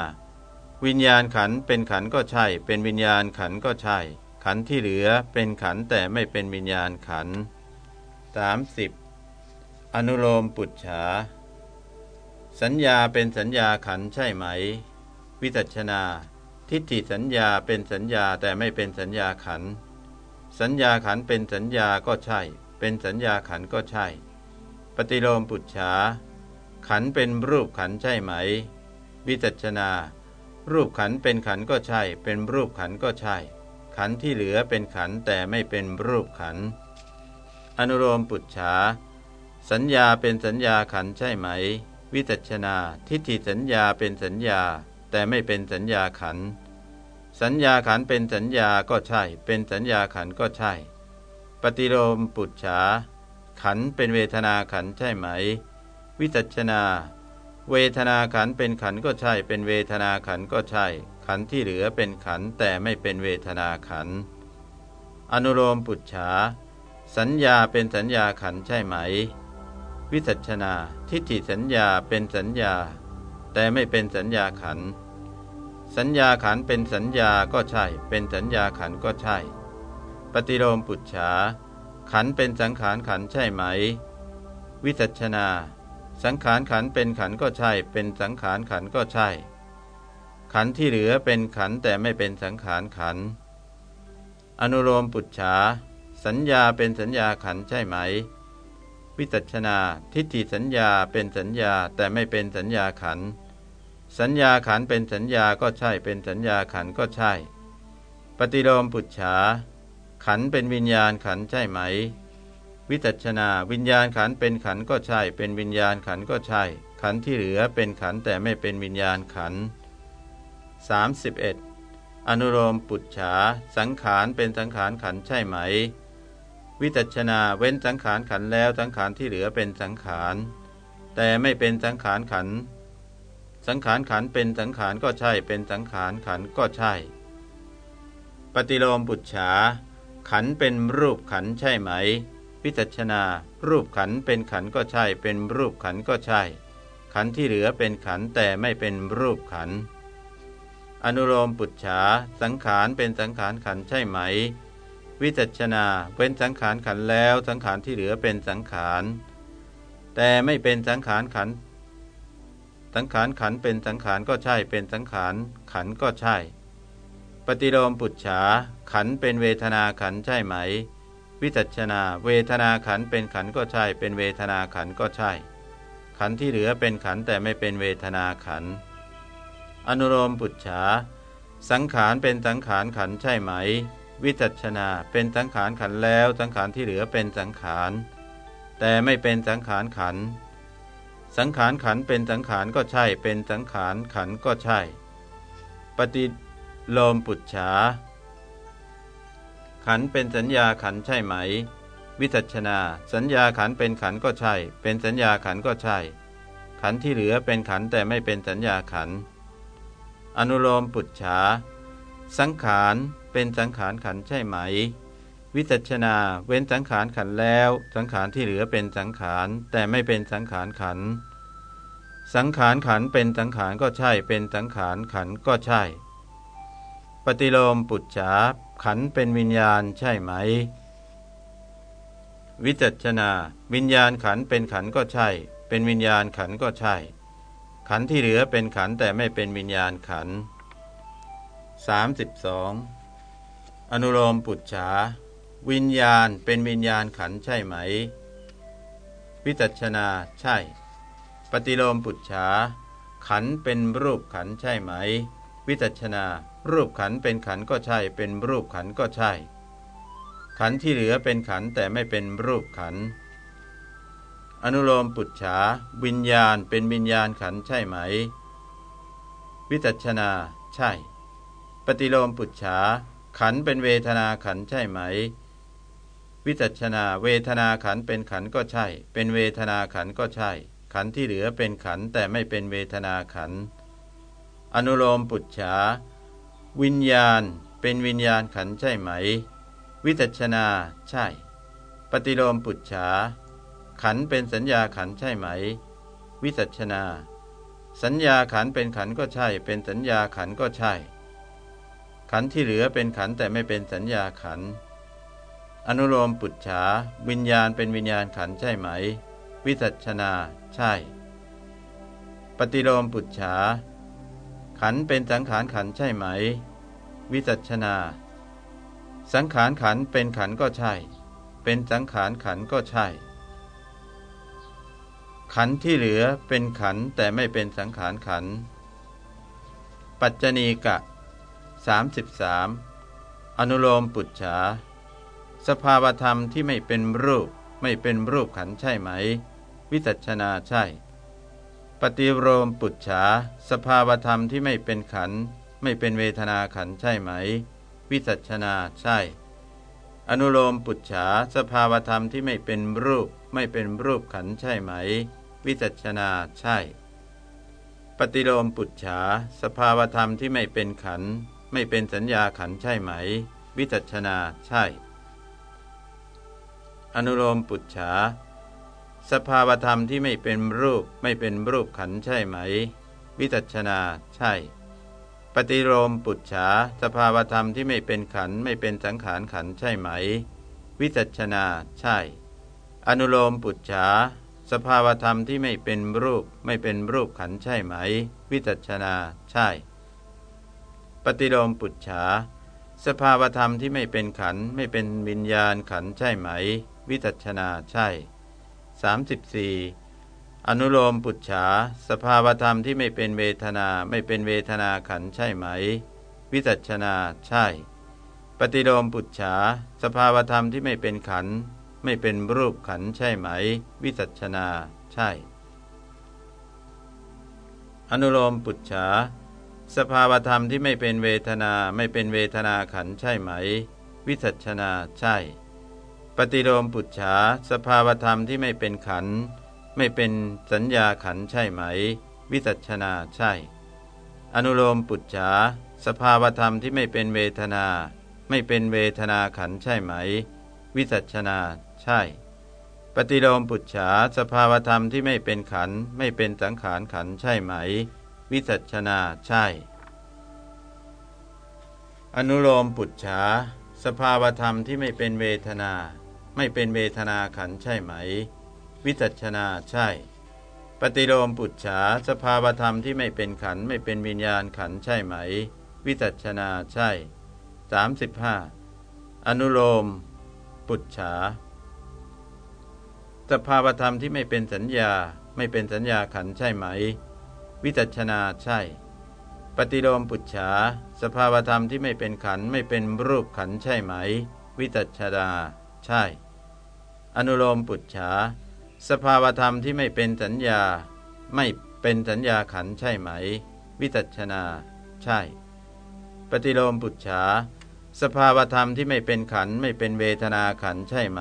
วิญญาณขันเป็นขันก็ใช่ เป็นวิญญาณขันก็ใช่ ขันที่เหลือเป็นขันแต่ไม่เป็นวิญญาณขัน 30. อนุโลมปุจฉา สัญญาเป็นสัญญาขันใช่ไหม วิจัชนา ทิฏฐิสัญญาเป็นสัญญาแต่ไม่เป็นสัญญาขัน สัญญาขันเป็นสัญญาก็ใช่ เป็นสัญญาขันก็ใช่ ปฏิโลมปุจฉา ขันเป็นรูปขันใช่ไหม วิจัชนา รูปขันเป็นขันก็ใช่ เป็นรูปขันก็ใช่ ขันที่เหลือเป็นขันแต่ไม่เป็นรูปขัน อนุโลมปุจฉา สัญญาเป็นสัญญาขันใช่ไหม วิจัชนา ทิฏฐิสัญญาเป็นสัญญา แต่ไม่เป็นสัญญาขัน สัญญาขันเป็นสัญญาก็ใช่ เป็นสัญญาขันก็ใช่ ปฏิโลมปุจฉา ขันเป็นเวทนาขันใช่ไหม วิจัชนา เวทนาขันเป็นขันก็ใช่ เป็นเวทนาขันก็ใช่ ขันที่เหลือเป็นขันแต่ไม่เป็นเวทนาขัน อนุโลมปุจฉา สัญญาเป็นสัญญาขันใช่ไหม วิจัชนาทิฏฐิสัญญาเป็นสัญญา แต่ไม่เป็นสัญญาขัน สัญญาขันเป็นสัญญาก็ใช่ เป็นสัญญาขันก็ใช่ ปฏิโลมปุจฉาขันเป็นสังขารขันใช่ไหม วิจัชนา สังขารขันเป็นขันก็ใช่ เป็นสังขารขันก็ใช่ ขันที่เหลือเป็นขันแต่ไม่เป็นสังขารขัน อนุโลมปุจฉา สัญญาเป็นสัญญาขันใช่ไหม วิจัชนา ทิฏฐิสัญญาเป็นสัญญาแต่ไม่เป็นสัญญาขัน สัญญาขันเป็นสัญญาก็ใช่ เป็นสัญญาขันก็ใช่ ปฏิโลมปุจฉา ขันเป็นวิญญาณขันใช่ไหม วิจัชนาวิญญาณขันเป็นขันก็ใช่ เป็นวิญญาณขันก็ใช่ ขันที่เหลือเป็นขันแต่ไม่เป็นวิญญาณขัน 31. อนุโลมปุจฉา สังขารเป็นสังขารขันใช่ไหม วิจัชนาเว้นสังขารขันแล้วสังขารที่เหลือเป็นสังขาร แต่ไม่เป็นสังขารขัน สังขารขันเป็นสังขารก็ใช่ เป็นสังขารขันก็ใช่ ปฏิโลมปุจฉา ขันเป็นรูปขันใช่ไหม วิจัชนา รูปขันเป็นขันก็ใช่ เป็นรูปขันก็ใช่ ขันที่เหลือเป็นขันแต่ไม่เป็นรูปขัน อนุโลมปุจฉา สังขารเป็นสังขารขันใช่ไหม วิจัชนาเป็นสังขารขันแล้วสังขารที่เหลือเป็นสังขาร แต่ไม่เป็นสังขารขัน สังขารขันเป็นสังขารก็ใช่ เป็นสังขารขันก็ใช่ ปฏิโลมปุจฉาขันเป็นเวทนาขันใช่ไหม วิจัชนา เวทนาขันเป็นขันก็ใช่ เป็นเวทนาขันก็ใช่ ขันที่เหลือเป็นขันแต่ไม่เป็นเวทนาขัน อนุโลมปุจฉา สังขารเป็นสังขารขันใช่ไหม วิจัชนาเป็นสังขารขันแล้ว สังขารที่เหลือเป็นสังขาร แต่ไม่เป็นสังขารขัน สังขารขันเป็นสังขารก็ใช่ เป็นสังขารขันก็ใช่ ปฏิโลมปุจฉา ขันเป็นสัญญาขันใช่ไหม วิจัชนา สัญญาขันเป็นขันก็ใช่ เป็นสัญญาขันก็ใช่ ขันที่เหลือเป็นขันแต่ไม่เป็นสัญญาขัน อนุโลมปุจฉา สังขารเป็นสังขารขันใช่ไหม วิจัชนา เว้นสังขารขันแล้ว สังขารที่เหลือเป็นสังขารแต่ไม่เป็นสังขารขัน สังขารขันเป็นสังขารก็ใช่ เป็นสังขารขันก็ใช่ ปฏิโลมปุจฉาขันเป็นวิญญาณใช่ไหม วิจัชนา วิญญาณขันเป็นขันก็ใช่ เป็นวิญญาณขันก็ใช่ ขันที่เหลือเป็นขันแต่ไม่เป็นวิญญาณขัน 32. อนุโลมปุจฉา วิญญาณเป็นวิญญาณขันใช่ไหม วิจัชนาใช่ ปฏิโลมปุจฉาขันเป็นรูปขันใช่ไหม วิจัชนา รูปขันเป็นขันก็ใช่ เป็นรูปขันก็ใช่ ขันที่เหลือเป็นขันแต่ไม่เป็นรูปขัน อนุโลมปุจฉาวิญญาณเป็นวิญญาณขันใช่ไหม วิจัชนาใช่ ปฏิโลมปุจฉาขันเป็นเวทนาขันใช่ไหม วิจัชนาเวทนาขันเป็นขันก็ใช่ เป็นเวทนาขันก็ใช่ ขันที่เหลือเป็นขันแต่ไม่เป็นเวทนาขัน อนุโลมปุจฉา วิญญาณเป็นวิญญาณขันใช่ไหม วิจัชนาใช่ ปฏิโลมปุจฉา ขันเป็นสัญญาขันใช่ไหม วิจัชนา สัญญาขันเป็นขันก็ใช่ เป็นสัญญาขันก็ใช่ ขันที่เหลือเป็นขันแต่ไม่เป็นสัญญาขัน อนุโลมปุจฉา วิญญาณเป็นวิญญาณขันใช่ไหม วิจัชนาใช่ ปฏิโลมปุจฉา ขันเป็นสังขารขันใช่ไหม วิจัชนา สังขารขันเป็นขันก็ใช่ เป็นสังขารขันก็ใช่ ขันที่เหลือเป็นขันแต่ไม่เป็นสังขารขัน ปัจจณีกะ 33 อนุโลมปุจฉา สภาวธรรมที่ไม่เป็นรูปไม่เป็นรูปขันใช่ไหม วิจัชนาใช่ ปฏิโลมปุจฉาสภาวธรรมที่ไม่เป็นขันไม่เป็นเวทนาขันใช่ไหม วิจัชนาใช่ อนุโลมปุจฉาสภาวธรรมที่ไม่เป็นรูป ไม่เป็นรูปขันใช่ไหม วิจัชนาใช่ ปฏิโลมปุจฉาสภาวธรรมที่ไม่เป็นขันไม่เป็นสัญญาขันใช่ไหม วิจัชนาใช่ อนุโลมปุจฉา สภาวธรรมที่ไม่เป็นรูปไม่เป็นรูปขันใช่ไหม วิจัชนาใช่ ปฏิโลมปุจฉาสภาวธรรมที่ไม่เป็นขันไม่เป็นสังขารขันใช่ไหม วิจัชนาใช่ อนุโลมปุจฉาสภาวธรรมที่ไม่เป็นรูปไม่เป็นรูปขันใช่ไหม วิจัชนาใช่ ปฏิโลมปุจฉาสภาวธรรมที่ไม่เป็นขันไม่เป็นวิญญาณขันใช่ไหม วิจัชนาใช่ 34. อนุโลมปุจฉาสภาวธรรมที่ไม่เป็นเวทนาไม่เป็นเวทนาขันใช่ไหม วิจัชนาใช่ ปฏิโลมปุจฉาสภาวธรรมที่ไม่เป็นขันไม่เป็นรูปขันใช่ไหม วิจัชนาใช่ อนุโลมปุจฉาสภาวธรรมที่ไม่เป็นเวทนาไม่เป็นเวทนาขันใช่ไหม วิสัชนาใช่ ฏิโลมปุจฉาสภาวธรรมที่ไม่เป็นขัน ไม่เป็นสัญญาขันใช่ไหม วิสัชนาใช่ อนุโลมปุจฉาสภาวธรรมที่ไม่เป็นเวทนา ไม่เป็นเวทนาขันใช่ไหม วิสัชนาใช่ ปฏิโลมปุจฉาสภาวธรรมที่ไม่เป็นขัน ไม่เป็นสังขารขันใช่ไหม วิสัชนาใช่ อนุโลมปุจฉาสภาวธรรมที่ไม่เป็นเวทนา ไม่เป็นเวทนาขันใช่ไหม วิจัชนาใช่ ปฏิโลมปุจฉาสภาวธรรมที่ไม่เป็นขันไม่เป็นวิญญาณขันใช่ไหม วิจัชนาใช่ 35 อนุโลม ปุจฉาสภาวธรรมที่ไม่เป็นสัญญาไม่เป็นสัญญาขันใช่ไหม วิจัชนาใช่ ปฏิโลมปุจฉาสภาวธรรมที่ไม่เป็นขันไม่เป็นรูปขันใช่ไหม วิจัชนาใช่ อนุโลมปุจฉา สภาวธรรมที่ไม่เป็นสัญญา ไม่เป็นสัญญาขันใช่ไหม วิจัชนา ใช่ ปฏิโลมปุจฉา สภาวธรรมที่ไม่เป็นขันไม่เป็นเวทนาขันใช่ไหม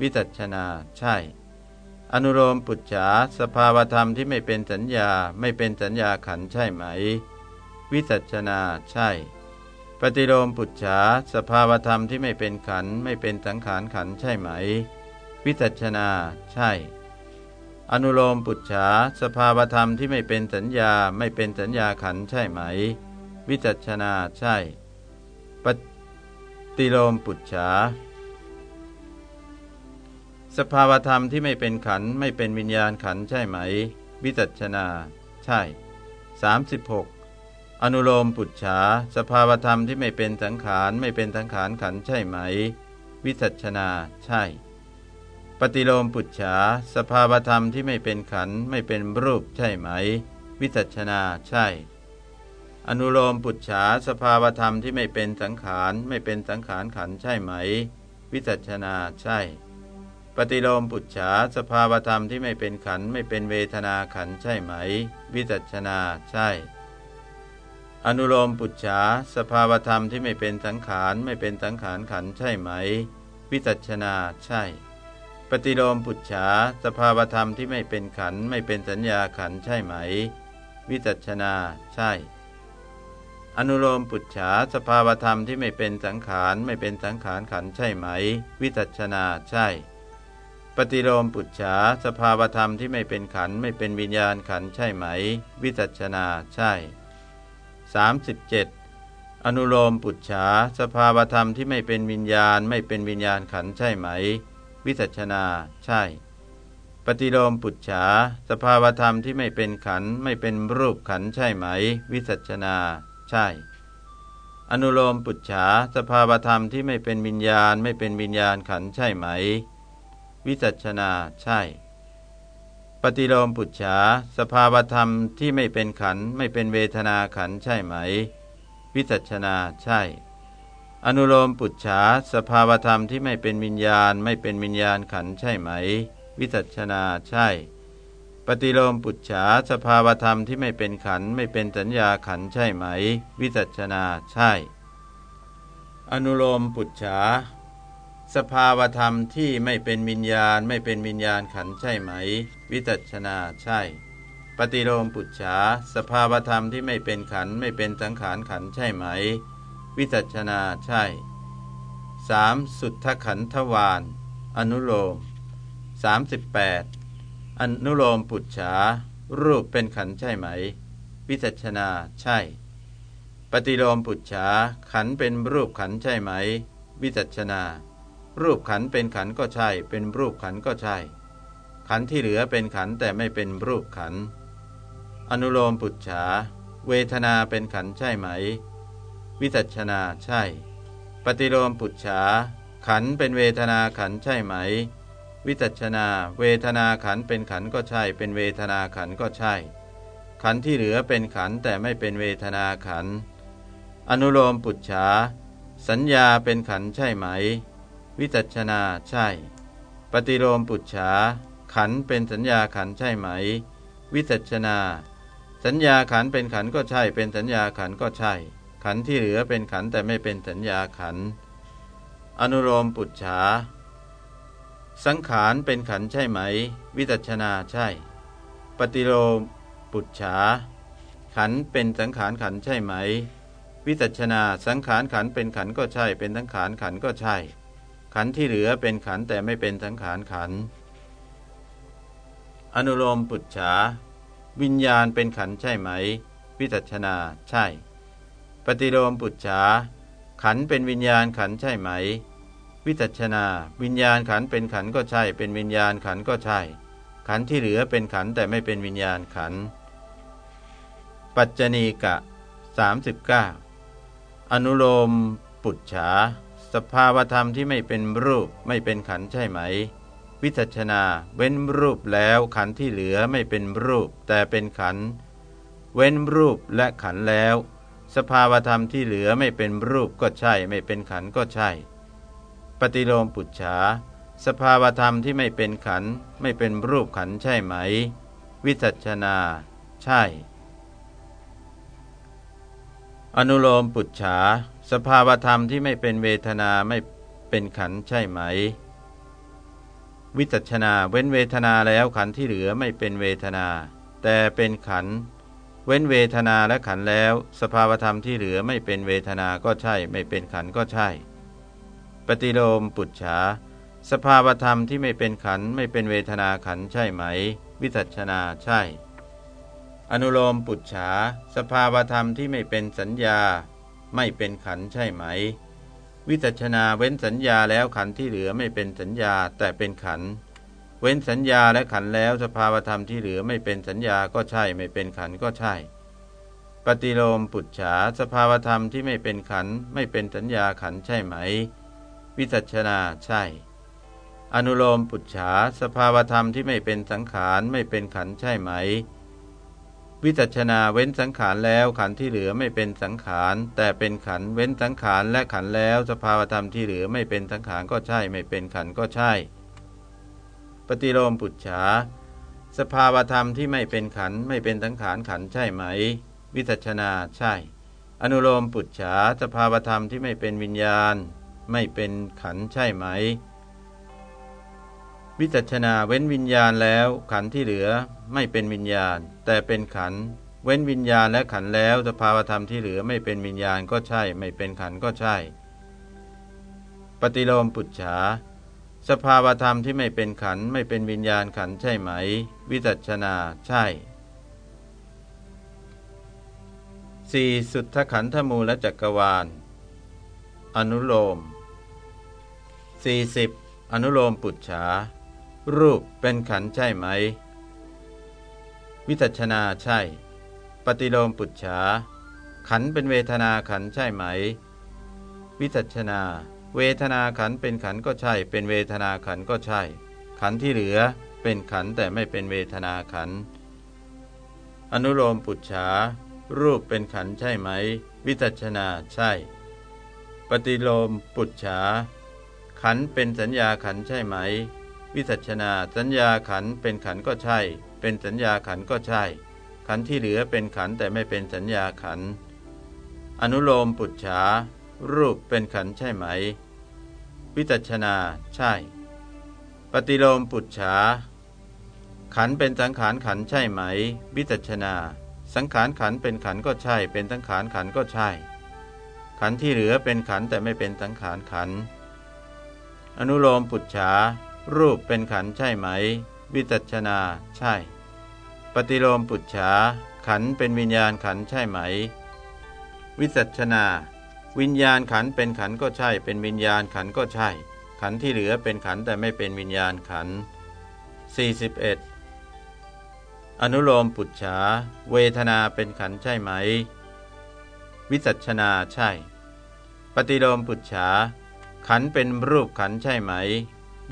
วิจัชนา ใช่ อนุโลมปุจฉา สภาวธรรมที่ไม่เป็นสัญญาไม่เป็นสัญญาขันใช่ไหม วิจัชนา ใช่ปฏิโลมปุจฉาสภาวธรรมที่ไม่เป็นขันไม่เป็นสังขารขันใช่ไหม วิจัชนา ใช่ อนุโลมปุจฉาสภาวธรรมที่ไม่เป็นสัญญาไม่เป็นสัญญาขันใช่ไหม วิจัชนาใช่ ปฏิโลมปุจฉาสภาวธรรมที่ไม่เป็นขันไม่เป็นวิญญาณขันใช่ไหม วิจัชนา ใช่ 36 อนุโลมปุจฉาสภาวธรรมที่ไม่เป็นสังขารไม่เป็นสังขารขันใช่ไหม วิสัชนา ใช่ ปฏิโลมปุจฉาสภาวธรรมที่ไม่เป็นขันไม่เป็นรูปใช่ไหม วิสัชนาใช่ อนุโลมปุจฉาสภาวธรรมที่ไม่เป็นสังขารไม่เป็นสังขารขันใช่ไหม วิสัชนาใช่ ปฏิโลมปุจฉาสภาวธรรมที่ไม่เป็นขันไม่เป็นเวทนาขันใช่ไหม วิจัชนาใช่ อนุโลมปุจฉาสภาวธรรมที่ไม่เป็นสังขารไม่เป็นสังขารขันใช่ไหม วิจัชนาใช่ ปฏิโลมปุจฉาสภาวธรรมที่ไม่เป็นขันไม่เป็นสัญญาขันใช่ไหม วิจัชนาใช่ อนุโลมปุจฉาสภาวธรรมที่ไม่เป็นสังขารไม่เป็นสังขารขันใช่ไหม วิจัชนาใช่ ปฏิโลมปุจฉาสภาวธรรมที่ไม่เป็นขันไม่เป็นวิญญาณขันใช่ไหม วิจัชนาใช่ 37. อนุโลมปุจฉาสภาวธรรมที่ไม่เป็นวิญญาณไม่เป็นวิญญาณขันใช่ไหม วิจัชนา ใช่ ปฏิโลมปุจฉา สภาวธรรมที่ไม่เป็นขันไม่เป็นรูปขันใช่ไหม วิจัชนา ใช่ อนุโลมปุจฉา สภาวธรรมที่ไม่เป็นวิญญาณ ไม่เป็นวิญญาณขันใช่ไหม วิจัชนา ใช่ ปฏิโลมปุจฉา สภาวธรรมที่ไม่เป็นขันไม่เป็นเวทนาขันใช่ไหม วิจัชนา ใช่ อนุโลมปุจฉาสภาวธรรมที่ไม่เป็นวิญญาณไม่เป็นวิญญาณขันใช่ไหม วิจัชนาใช่ ปฏิโลมปุจฉาสภาวธรรมที่ไม่เป็นขันไม่เป็นสัญญาขันใช่ไหม วิจัชนาใช่ อนุโลมปุจฉาสภาวธรรมที่ไม่เป็นวิญญาณไม่เป็นวิญญาณขันใช่ไหม วิจัชนาใช่ ปฏิโลมปุจฉาสภาวธรรมที่ไม่เป็นขันไม่เป็นสังขารขันใช่ไหม วิจัชนาใช่ 3. สุทธขันธวานอนุโลม 38. อนุโลมปุจฉา รูปเป็นขันใช่ไหม วิจัชนาใช่ ปฏิโลมปุจฉาขันเป็นรูปขันใช่ไหม วิจัชนา รูปขันเป็นขันก็ใช่ เป็นรูปขันก็ใช่ ขันที่เหลือเป็นขันแต่ไม่เป็นรูปขัน อนุโลมปุจฉา เวทนาเป็นขันใช่ไหม วิจัชนาใช่ ปฏิโลมปุจฉา ขันเป็นเวทนาขันใช่ไหม วิจัชนา เวทนาขันเป็นขันก็ใช่ เป็นเวทนาขันก็ใช่ ขันที่เหลือเป็นขันแต่ไม่เป็นเวทนาขัน อนุโลมปุจฉา สัญญาเป็นขันใช่ไหม วิจัชนาใช่ ปฏิโลมปุจฉา ขันเป็นสัญญาขันใช่ไหม วิจัชนา สัญญาขันเป็นขันก็ใช่ เป็นสัญญาขันก็ใช่ ขันที่เหลือเป็นขันแต่ไม่เป็นสัญญาขันอนุโลมปุจฉา สังขารเป็นขันใช่ไหม วิจัชนาใช่ ปฏิโลมปุจฉา ขันเป็นสังขารขันใช่ไหม วิจัชนาสังขารขันเป็นขันก็ใช่ เป็นสังขารขันก็ใช่ ขันที่เหลือเป็นขันแต่ไม่เป็นสังขารขันอนุโลมปุจฉา วิญญาณเป็นขันใช่ไหม วิจัชนาใช่ ปฏิโลมปุจฉาขันเป็นวิญญาณขันใช่ไหม วิจัชนา วิญญาณขันเป็นขันก็ใช่ เป็นวิญญาณขันก็ใช่ ขันที่เหลือเป็นขันแต่ไม่เป็นวิญญาณขัน ปัจจณีกะ 39 อนุโลมปุจฉาสภาวธรรมที่ไม่เป็นรูปไม่เป็นขันใช่ไหม วิจัชนา เว้นรูปแล้วขันที่เหลือไม่เป็นรูปแต่เป็นขัน เว้นรูปและขันแล้ว สภาวธรรมที่เหลือไม่เป็นรูปก็ใช่ ไม่เป็นขันก็ใช่ ปฏิโลมปุจฉา สภาวธรรมที่ไม่เป็นขันไม่เป็นรูปขันใช่ไหม วิจัชนา ใช่ อนุโลมปุจฉา สภาวธรรมที่ไม่เป็นเวทนาไม่เป็นขันใช่ไหม วิจัชนาเว้นเวทนาแล้วขันที่เหลือไม่เป็นเวทนา แต่เป็นขัน เว้นเวทนาและขันแล้ว สภาวธรรมที่เหลือไม่เป็นเวทนาก็ใช่ ไม่เป็นขันก็ใช่ ปฏิโลมปุจฉาสภาวธรรมที่ไม่เป็นขันไม่เป็นเวทนาขันใช่ไหม วิจัชนาใช่ อนุโลมปุจฉาสภาวธรรมที่ไม่เป็นสัญญา ไม่เป็นขันใช่ไหม วิจัชนาเว้นสัญญาแล้วขันที่เหลือไม่เป็นสัญญาแต่เป็นขัน เว้นสัญญาและขันแล้วสภาวธรรมที่เหลือไม่เป็นสัญญาก็ใช่ ไม่เป็นขันก็ใช่ ปฏิโลมปุจฉาสภาวธรรมที่ไม่เป็นขันไม่เป็นสัญญาขันใช่ไหม วิจัชนาใช่ อนุโลมปุจฉาสภาวธรรมที่ไม่เป็นสังขารไม่เป็นขันใช่ไหม วิจัชนาเว้นสังขารแล้วขันที่เหลือไม่เป็นสังขารแต่เป็นขันเว้นสังขารและขันแล้ว สภาวธรรมที่เหลือไม่เป็นสังขารก็ใช่ ไม่เป็นขันก็ใช่ ปฏิโลมปุจฉา สภาวธรรมที่ไม่เป็นขันไม่เป็นสังขารขันใช่ไหม วิจัชนาใช่ อนุโลมปุจฉา สภาวธรรมที่ไม่เป็นวิญญาณ ไม่เป็นขันใช่ไหม วิจัชนาเว้นวิญญาณแล้ว ขันที่เหลือไม่เป็นวิญญาณ แต่เป็นขันเว้นวิญญาณและขันแล้ว สภาวธรรมที่เหลือไม่เป็นวิญญาณก็ใช่ ไม่เป็นขันก็ใช่ ปฏิโลมปุจฉา สภาวธรรมที่ไม่เป็นขันไม่เป็นวิญญาณขันใช่ไหม วิจัชนาใช่สี่สุทธขันธมูลจักรวาล อนุโลม 40. อนุโลมปุจฉา รูปเป็นขันใช่ไหม วิจัชนาใช่ ปฏิโลมปุจฉา ขันเป็นเวทนาขันใช่ไหม วิจัชนา เวทนาขันเป็นขันก็ใช่ เป็นเวทนาขันก็ใช่ ขันที่เหลือเป็นขันแต่ไม่เป็นเวทนาขัน อนุโลมปุจฉา รูปเป็นขันใช่ไหม วิจัชนาใช่ ปฏิโลมปุจฉา ขันเป็นสัญญาขันใช่ไหม วิจัชนาสัญญาขันเป็นขันก็ใช่ เป็นสัญญาขันก็ใช่ ขันที่เหลือเป็นขันแต่ไม่เป็นสัญญาขัน อนุโลมปุจฉา รูปเป็นขันใช่ไหม วิจัชนาใช่ ปฏิโลมปุจฉา ขันเป็นสังขารขันใช่ไหม วิจัชนา สังขารขันเป็นขันก็ใช่ เป็นสังขารขันก็ใช่ ขันที่เหลือเป็นขันแต่ไม่เป็นสังขารขัน อนุโลมปุจฉา รูปเป็นขันใช่ไหม วิจัชนาใช่ ปฏิโลมปุจฉาขันเป็นวิญญาณขันใช่ไหม วิจัชนา วิญญาณขันเป็นขันก็ใช่ เป็นวิญญาณขันก็ใช่ ขันที่เหลือเป็นขันแต่ไม่เป็นวิญญาณขัน 41 อนุโลมปุจฉาเวทนาเป็นขันใช่ไหม วิจัชนาใช่ ปฏิโลมปุจฉาขันเป็นรูปขันใช่ไหม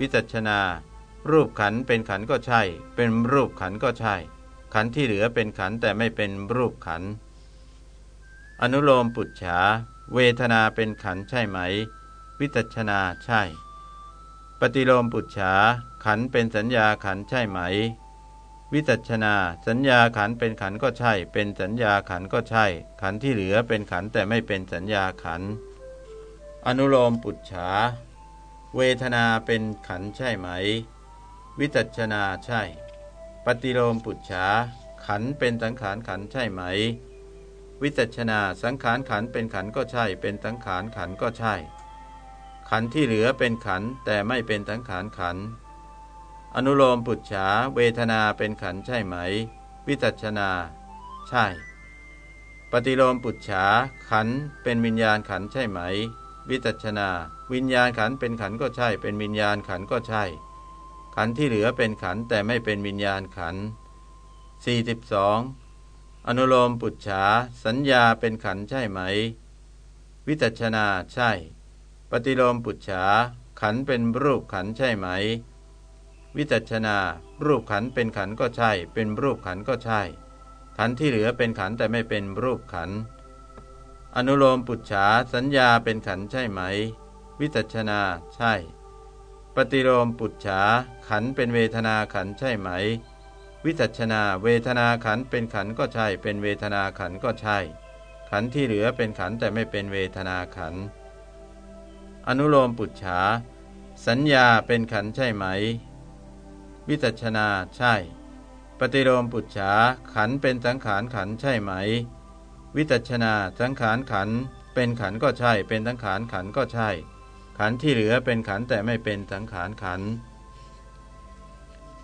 วิจัชนา รูปขันเป็นขันก็ใช่ เป็นรูปขันก็ใช่ ขันที่เหลือเป็นขันแต่ไม่เป็นรูปขัน อนุโลมปุจฉา เวทนาเป็นขันใช่ไหม วิจัชนาใช่ ปฏิโลมปุจฉาขันเป็นสัญญาขันใช่ไหม วิจัชนา สัญญาขันเป็นขันก็ใช่ เป็นสัญญาขันก็ใช่ ขันที่เหลือเป็นขันแต่ไม่เป็นสัญญาขัน อนุโลมปุจฉาเวทนาเป็นขันใช่ไหม วิจัชนาใช่ ปฏิโลมปุจฉาขันเป็นสังขารขันใช่ไหม วิจัชนาสังขารขันเป็นขันก็ใช่ เป็นสังขารขันก็ใช่ ขันที่เหลือเป็นขันแต่ไม่เป็นสังขารขัน อนุโลมปุจฉาเวทนาเป็นขันใช่ไหม วิจัชนา ใช่ ปฏิโลมปุจฉาขันเป็นวิญญาณขันใช่ไหม วิจัชนา วิญญาณขันเป็นขันก็ใช่ เป็นวิญญาณขันก็ใช่ ขันที่เหลือเป็นขันแต่ไม่เป็นวิญญาณขัน42 อนุโลมปุจฉาสัญญาเป็นขันใช่ไหม วิจัชนาใช่ ปฏิโลมปุจฉาขันเป็นรูปขันใช่ไหม วิจัชนา รูปขันเป็นขันก็ใช่ เป็นรูปขันก็ใช่ ขันที่เหลือเป็นขันแต่ไม่เป็นรูปขัน อนุโลมปุจฉาสัญญาเป็นขันใช่ไหม วิจัชนาใช่ ปฏิโลมปุจฉาขันเป็นเวทนาขันใช่ไหม วิจัชนาเวทนาขันเป็นขันก็ใช่ เป็นเวทนาขันก็ใช่ ขันที่เหลือเป็นขันแต่ไม่เป็นเวทนาขัน อนุโลมปุจฉา สัญญาเป็นขันใช่ไหม วิจัชนาใช่ ปฏิโลมปุจฉาขันเป็นสังขารขันใช่ไหม วิจัชนาสังขารขันเป็นขันก็ใช่ เป็นสังขารขันก็ใช่ ขันที่เหลือเป็นขันแต่ไม่เป็นสังขารขัน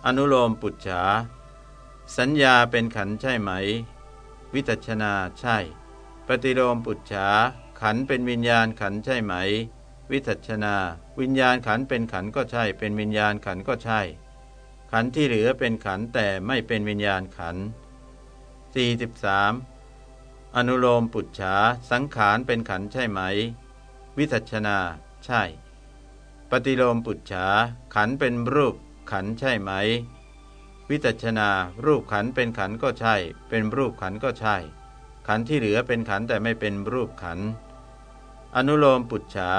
อนุโลมปุจฉา สัญญาเป็นขันใช่ไหม วิจัชนาใช่ ปฏิโลมปุจฉาขันเป็นวิญญาณขันใช่ไหม วิจัชนา วิญญาณขันเป็นขันก็ใช่ เป็นวิญญาณขันก็ใช่ ขันที่เหลือเป็นขันแต่ไม่เป็นวิญญาณขัน 43. อนุโลมปุจฉาสังขารเป็นขันใช่ไหม วิจัชนาใช่ ปฏิโลมปุจฉาขันเป็นรูปขันใช่ไหม วิจัชนารูปขันเป็นขันก็ใช่ เป็นรูปขันก็ใช่ ขันที่เหลือเป็นขันแต่ไม่เป็นรูปขัน อนุโลมปุจฉา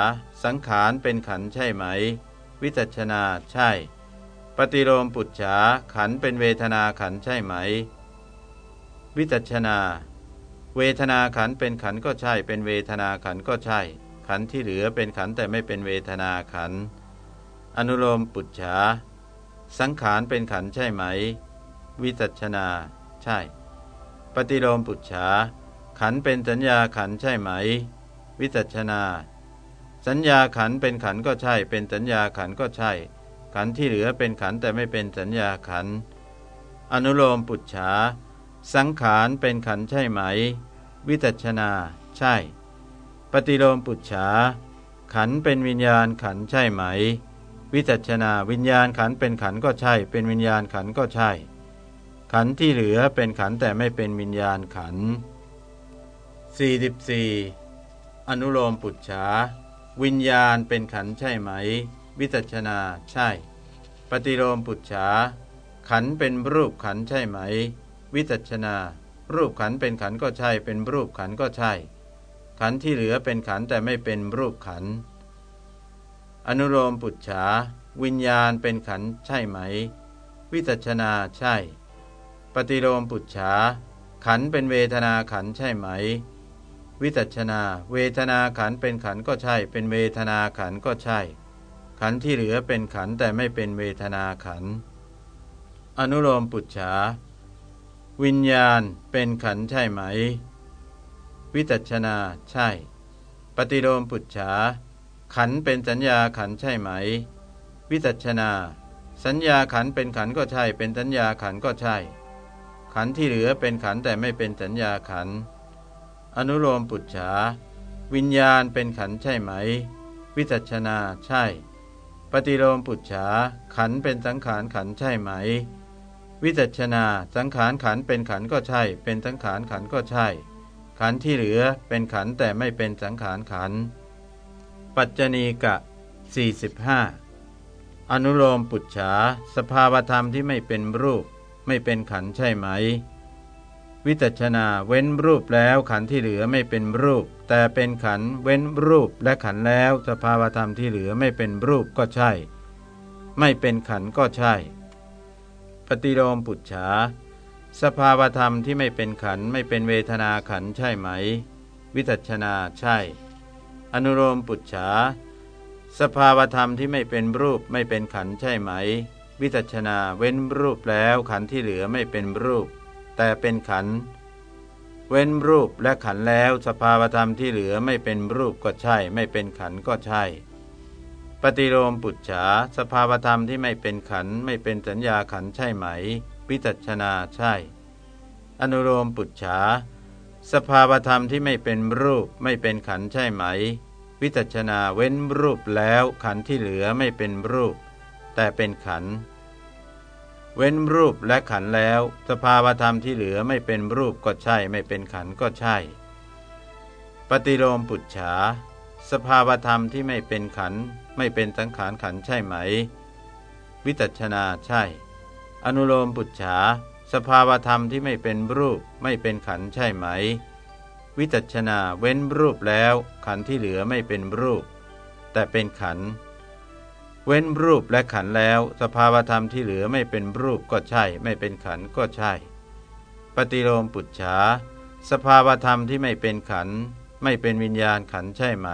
สังขารเป็นขันใช่ไหม วิจัชนาใช่ ปฏิโลมปุจฉาขันเป็นเวทนาขันใช่ไหม วิจัชนา เวทนาขันเป็นขันก็ใช่ เป็นเวทนาขันก็ใช่ ขันที่เหลือเป็นขันแต่ไม่เป็นเวทนาขัน อนุโลมปุจฉา สังขารเป็นขันใช่ไหม วิจัชนา ใช่ ปฏิโลมปุจฉา ขันเป็นสัญญาขันใช่ไหม วิจัชนา สัญญาขันเป็นขันก็ใช่ เป็นสัญญาขันก็ใช่ ขันที่เหลือเป็นขันแต่ไม่เป็นสัญญาขัน อนุโลมปุจฉา สังขารเป็นขันใช่ไหม วิจัชนา ใช่ ปฏิโลมปุจฉา ขันเป็นวิญญาณขันใช่ไหม วิจัชนาวิญญาณขันเป็นขันก็ใช่ เป็นวิญญาณขันก็ใช่ ขันที่เหลือเป็นขันแต่ไม่เป็นวิญญาณขัน 44. อนุโลมปุจฉาวิญญาณเป็นขันใช่ไหม วิจัชนาใช่ ปฏิโลมปุจฉาขันเป็นรูปขันใช่ไหม วิจัชนา รูปขันเป็นขันก็ใช่ เป็นรูปขันก็ใช่ ขันที่เหลือเป็นขันแต่ไม่เป็นรูปขัน อนุโลมปุจฉา วิญญาณเป็นขันใช่ไหม วิจัชนาใช่ ปฏิโลมปุจฉา ขันเป็นเวทนาขันใช่ไหม วิจัชนา เวทนาขันเป็นขันก็ใช่ เป็นเวทนาขันก็ใช่ ขันที่เหลือเป็นขันแต่ไม่เป็นเวทนาขัน อนุโลมปุจฉา วิญญาณเป็นขันใช่ไหม วิจัชนาใช่ ปฏิโลมปุจฉา ขันเป็นสัญญาขันใช่ไหม วิจัชนา สัญญาขันเป็นขันก็ใช่ เป็นสัญญาขันก็ใช่ ขันที่เหลือเป็นขันแต่ไม่เป็นสัญญาขัน อนุโลมปุจฉา วิญญาณเป็นขันใช่ไหม วิจัชนาใช่ ปฏิโลมปุจฉา ขันเป็นสังขารขันใช่ไหม วิจัชนา สังขารขันเป็นขันก็ใช่ เป็นสังขารขันก็ใช่ ขันที่เหลือเป็นขันแต่ไม่เป็นสังขารขัน ปัจจณีกะ 45 อนุโลมปุจฉาสภาวธรรมที่ไม่เป็นรูป ไม่เป็นขันใช่ไหม วิจัชนาเว้นรูปแล้วขันที่เหลือไม่เป็นรูป แต่เป็นขันเว้นรูปและขันแล้วสภาวธรรมที่เหลือไม่เป็นรูปก็ใช่ ไม่เป็นขันก็ใช่ ปฏิโลมปุจฉาสภาวธรรมที่ไม่เป็นขันไม่เป็นเวทนาขันใช่ไหม วิจัชนาใช่ อนุโลมปุจฉา สภาวธรรมที่ไม่เป็นรูปไม่เป็นขันใช่ไหม วิจัชนาเว้นรูปแล้วขันที่เหลือไม่เป็นรูป แต่เป็นขัน เว้นรูปและขันแล้วสภาวธรรมที่เหลือไม่เป็นรูปก็ใช่ ไม่เป็นขันก็ใช่ ปฏิโลมปุจฉา สภาวธรรมที่ไม่เป็นขันไม่เป็นสัญญาขันใช่ไหม วิจัชนาใช่ อนุโลมปุจฉา สภาวธรรมที่ไม่เป็นรูปไม่เป็นขันใช่ไหม วิจัชนาเว้นรูปแล้วขันที่เหลือไม่เป็นรูป แต่เป็นขัน เว้นรูปและขันแล้ว สภาวธรรมที่เหลือไม่เป็นรูปก็ใช่ ไม่เป็นขันก็ใช่ ปฏิโลมปุจฉา สภาวธรรมที่ไม่เป็นขันไม่เป็นสังขารขันใช่ไหม วิจัชนาใช่ อนุโลมปุจฉา สภาวธรรมที่ไม่เป็นรูปไม่เป็นขันใช่ไหม วิจัชนาเว้นรูปแล้ว ขันที่เหลือไม่เป็นรูป แต่เป็นขัน เว้นรูปและขันแล้ว สภาวธรรมที่เหลือไม่เป็นรูปก็ใช่ ไม่เป็นขันก็ใช่ ปฏิโลมปุจฉาสภาวธรรมที่ไม่เป็นขัน ไม่เป็นวิญญาณขันใช่ไหม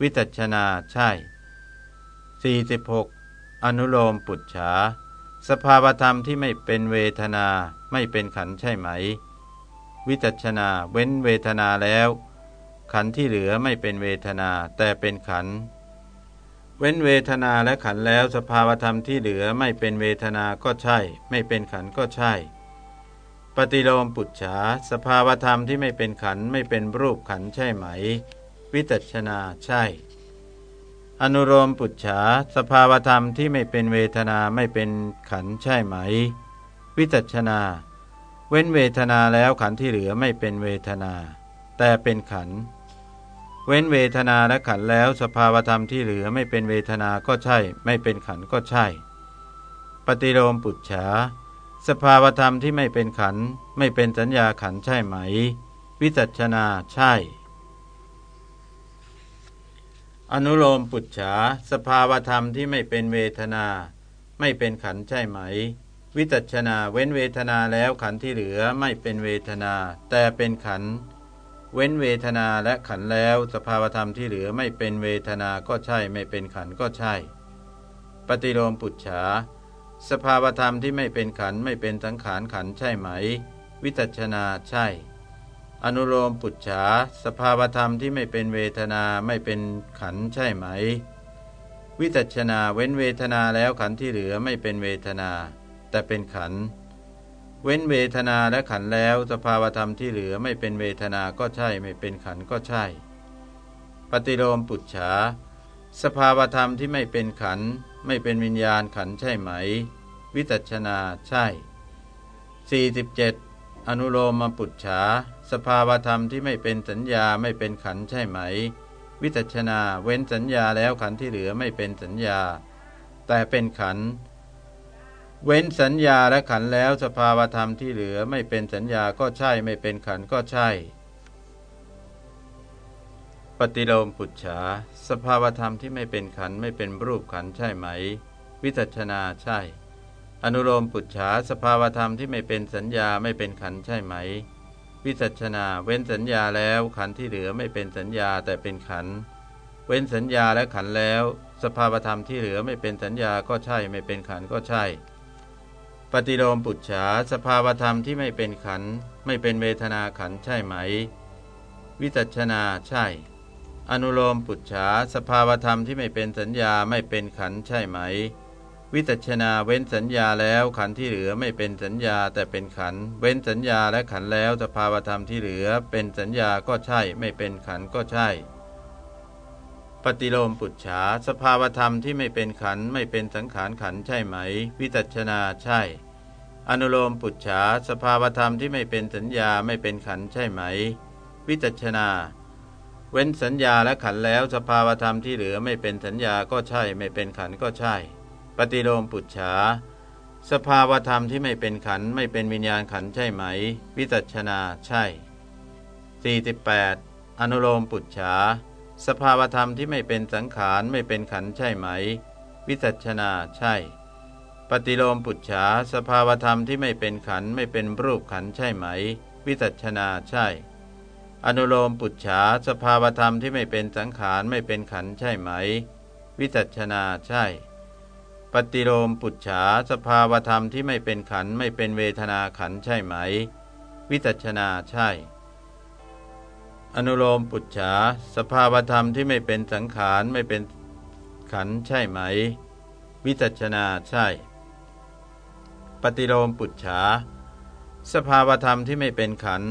วิจัชนาใช่ 46 อนุโลมปุจฉา สภาวธรรมที่ไม่เป็นเวทนาไม่เป็นขันใช่ไหม วิจัชนาเว้นเวทนาแล้ว ขันที่เหลือไม่เป็นเวทนาแต่เป็นขัน เว้นเวทนาและขันแล้วสภาวธรรมที่เหลือไม่เป็นเวทนาก็ใช่ ไม่เป็นขันก็ใช่ ปฏิโลมปุจฉาสภาวธรรมที่ไม่เป็นขันไม่เป็นรูปขันใช่ไหม วิจัชนาใช่ อนุโลมปุจฉาสภาวธรรมที่ไม่เป็นเวทนาไม่เป็นขันใช่ไหม วิจัชนา เว้นเวทนาแล้วขันที่เหลือไม่เป็นเวทนา แต่เป็นขัน เว้นเวทนาและขันแล้วสภาวธรรมที่เหลือไม่เป็นเวทนาก็ใช่ ไม่เป็นขันก็ใช่ ปฏิโลมปุจฉาสภาวธรรมที่ไม่เป็นขันไม่เป็นสัญญาขันใช่ไหม วิจัชนาใช่ อนุโลมปุจฉาสภาวธรรมที่ไม่เป็นเวทนา ไม่เป็นขันใช่ไหม วิจัชนาเว้นเวทนาแล้วขันที่เหลือไม่เป็นเวทนา แต่เป็นขัน เว้นเวทนาและขันแล้ว สภาวธรรมที่เหลือไม่เป็นเวทนาก็ใช่ ไม่เป็นขันก็ใช่ ปฏิโลมปุจฉาสภาวธรรมที่ไม่เป็นขันไม่เป็นสังขารขันใช่ไหม วิจัชนาใช่ อนุโลมปุจฉาสภาวธรรมที่ไม่เป็นเวทนาไม่เป็นขันใช่ไหม วิจัชนาเว้นเวทนาแล้วขันที่เหลือไม่เป็นเวทนา แต่เป็นขัน เว้นเวทนาและขันแล้วสภาวธรรมที่เหลือไม่เป็นเวทนาก็ใช่ไม่เป็นขันก็ใช่ ปฏิโลมปุจฉาสภาวธรรมที่ไม่เป็นขันไม่เป็นวิญญาณขันใช่ไหม วิจัชนาใช่ 47. อนุโลมมปุจฉา สภาวธรรมที่ไม่เป็นสัญญาไม่เป็นขันใช่ไหม วิจัชนาเว้นสัญญาแล้วขันที่เหลือไม่เป็นสัญญา แต่เป็นขัน เว้นสัญญาและขันแล้วสภาวธรรมที่เหลือไม่เป็นสัญญาก็ใช่ไม่เป็นขันก็ใช่ ปฏิโลมปุจฉาสภาวธรรมที่ไม่เป็นขันไม่เป็นรูปขันใช่ไหม วิจัชนาใช่ อนุโลมปุจฉาสภาวธรรมที่ไม่เป็นสัญญาไม่เป็นขันใช่ไหม วิจัชนา เว้นสัญญาแล้วขันที่เหลือไม่เป็นสัญญาแต่เป็นขัน เว้นสัญญาและขันแล้ว สภาวธรรมที่เหลือไม่เป็นสัญญาก็ใช่ไม่เป็นขันก็ใช่ ปฏิโลมปุจฉาสภาวธรรมที่ไม่เป็นขันไม่เป็นเวทนาขันใช่ไหม วิจัชนาใช่ อนุโลมปุจฉาสภาวธรรมที่ไม่เป็นสัญญาไม่เป็นขันใช่ไหม วิจัชนาเว้นสัญญาแล้ว ขันที่เหลือไม่เป็นสัญญาแต่เป็นขัน เว้นสัญญาและขันแล้วสภาวธรรมที่เหลือ เป็นสัญญาก็ใช่ ไม่เป็นขันก็ใช่ ปฏิโลมปุจฉาสภาวธรรมที่ไม่เป็นขันไม่เป็นสังขารขันใช่ไหม วิจัชนาใช่ อนุโลมปุจฉาสภาวธรรมที่ไม่เป็นสัญญาไม่เป็นขันใช่ไหม วิจัชนาเว้นสัญญาและขันแล้วสภาวธรรมที่เหลือไม่เป็นสัญญาก็ใช่ ไม่เป็นขันก็ใช่ ปฏิโลมปุจฉา สภาวธรรมที่ไม่เป็นขันไม่เป็นวิญญาณขันใช่ไหม วิจัชนาใช่ 48. อนุโลมปุจฉา สภาวธรรมที่ไม่เป็นสังขารไม่เป็นขันใช่ไหม วิจัชนาใช่ ปฏิโลมปุจฉา สภาวธรรมที่ไม่เป็นขันไม่เป็นรูปขันใช่ไหม วิจัชนาใช่ อนุโลมปุจฉา สภาวธรรมที่ไม่เป็นสังขารไม่เป็นขันใช่ไหม วิจัชนาใช่ ปฏิโลมปุจฉาสภาวธรรมที่ไม่เป็นขันไม่เป็นเวทนาขันใช่ไหม วิจัชนาใช่ อนุโลมปุจฉาสภาวธรรมที่ไม่เป็นสังขารไม่เป็นขันใช่ไหม วิจัชนาใช่ ปฏิโลมปุจฉาสภาวธรรมที่ไม่เป็นขัน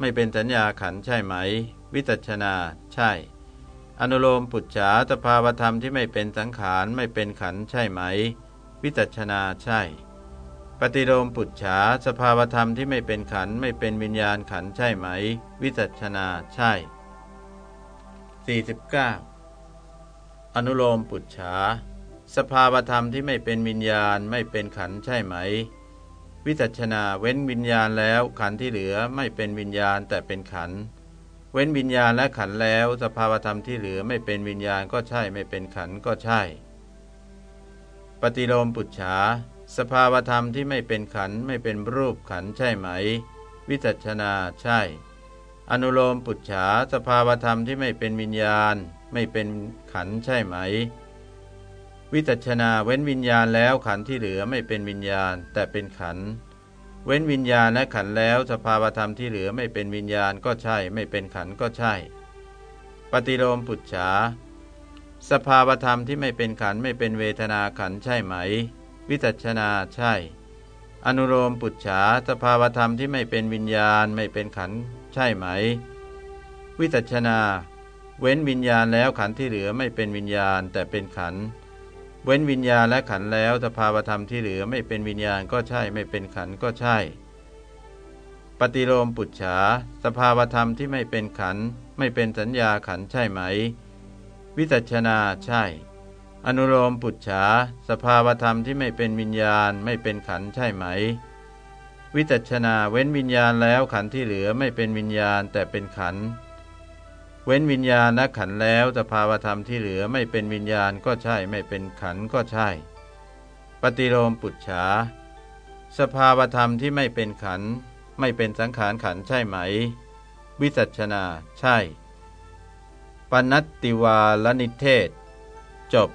ไม่เป็นสัญญาขันใช่ไหม วิจัชนาใช่ อนุโลมปุจฉาสภาวธรรมที่ไม่เป็นสังขารไม่เป็นขันใช่ไหม วิจัชนาใช่ ปฏิโลมปุจฉาสภาวธรรมที่ไม่เป็นขันไม่เป็นวิญญาณขันใช่ไหม วิจัชนาใช่ 49 อนุโลมปุจฉาสภาวธรรมที่ไม่เป็นวิญญาณไม่เป็นขันใช่ไหม วิจัชนาเว้นวิญญาณแล้วขันที่เหลือไม่เป็นวิญญาณแต่เป็นขัน เว้นวิญญาณและขันแล้ว สภาวธรรมที่เหลือไม่เป็นวิญญาณก็ใช่ ไม่เป็นขันก็ใช่ ปฏิโลมปุจฉา สภาวธรรมที่ไม่เป็นขันไม่เป็นรูปขันใช่ไหม วิจัชนาใช่ อนุโลมปุจฉา สภาวธรรมที่ไม่เป็นวิญญาณ ไม่เป็นขันใช่ไหม วิจัชนาเว้นวิญญาณแล้วขันที่เหลือไม่เป็นวิญญาณ แต่เป็นขัน เว้นวิญญาณและขันแล้วสภาวธรรมที่เหลือไม่เป็นวิญญาณก็ใช่ ไม่เป็นขันก็ใช่ ปฏิโลมปุจฉาสภาวธรรมที่ไม่เป็นขันไม่เป็นเวทนาขันใช่ไหม วิจัชนาใช่ อนุโลมปุจฉาสภาวธรรมที่ไม่เป็นวิญญาณไม่เป็นขันใช่ไหม วิจัชนา เว้นวิญญาณแล้วขันที่เหลือไม่เป็นวิญญาณแต่เป็นขัน เว้นวิญญาณและขันแล้วสภาวธรรมที่เหลือไม่เป็นวิญญาณก็ใช่ไม่เป็นขันก็ใช่ ปฏิโลมปุจฉาสภาวธรรมที่ไม่เป็นขันไม่เป็นสัญญาขันใช่ไหม วิจัชนาใช่ อนุโลมปุจฉาสภาวธรรมที่ไม่เป็นวิญญาณไม่เป็นขันใช่ไหม วิจัชนาเว้นวิญญาณแล้วขันที่เหลือไม่เป็นวิญญาณแต่เป็นขัน เว้นวิญญาณและขันแล้วสภาวธรรมที่เหลือไม่เป็นวิญญาณก็ใช่ ไม่เป็นขันก็ใช่ ปฏิโลมปุจฉา สภาวธรรมที่ไม่เป็นขัน ไม่เป็นสังขารขันใช่ไหม วิจัชนา ใช่ปนัตติวาลนิเทศ จบ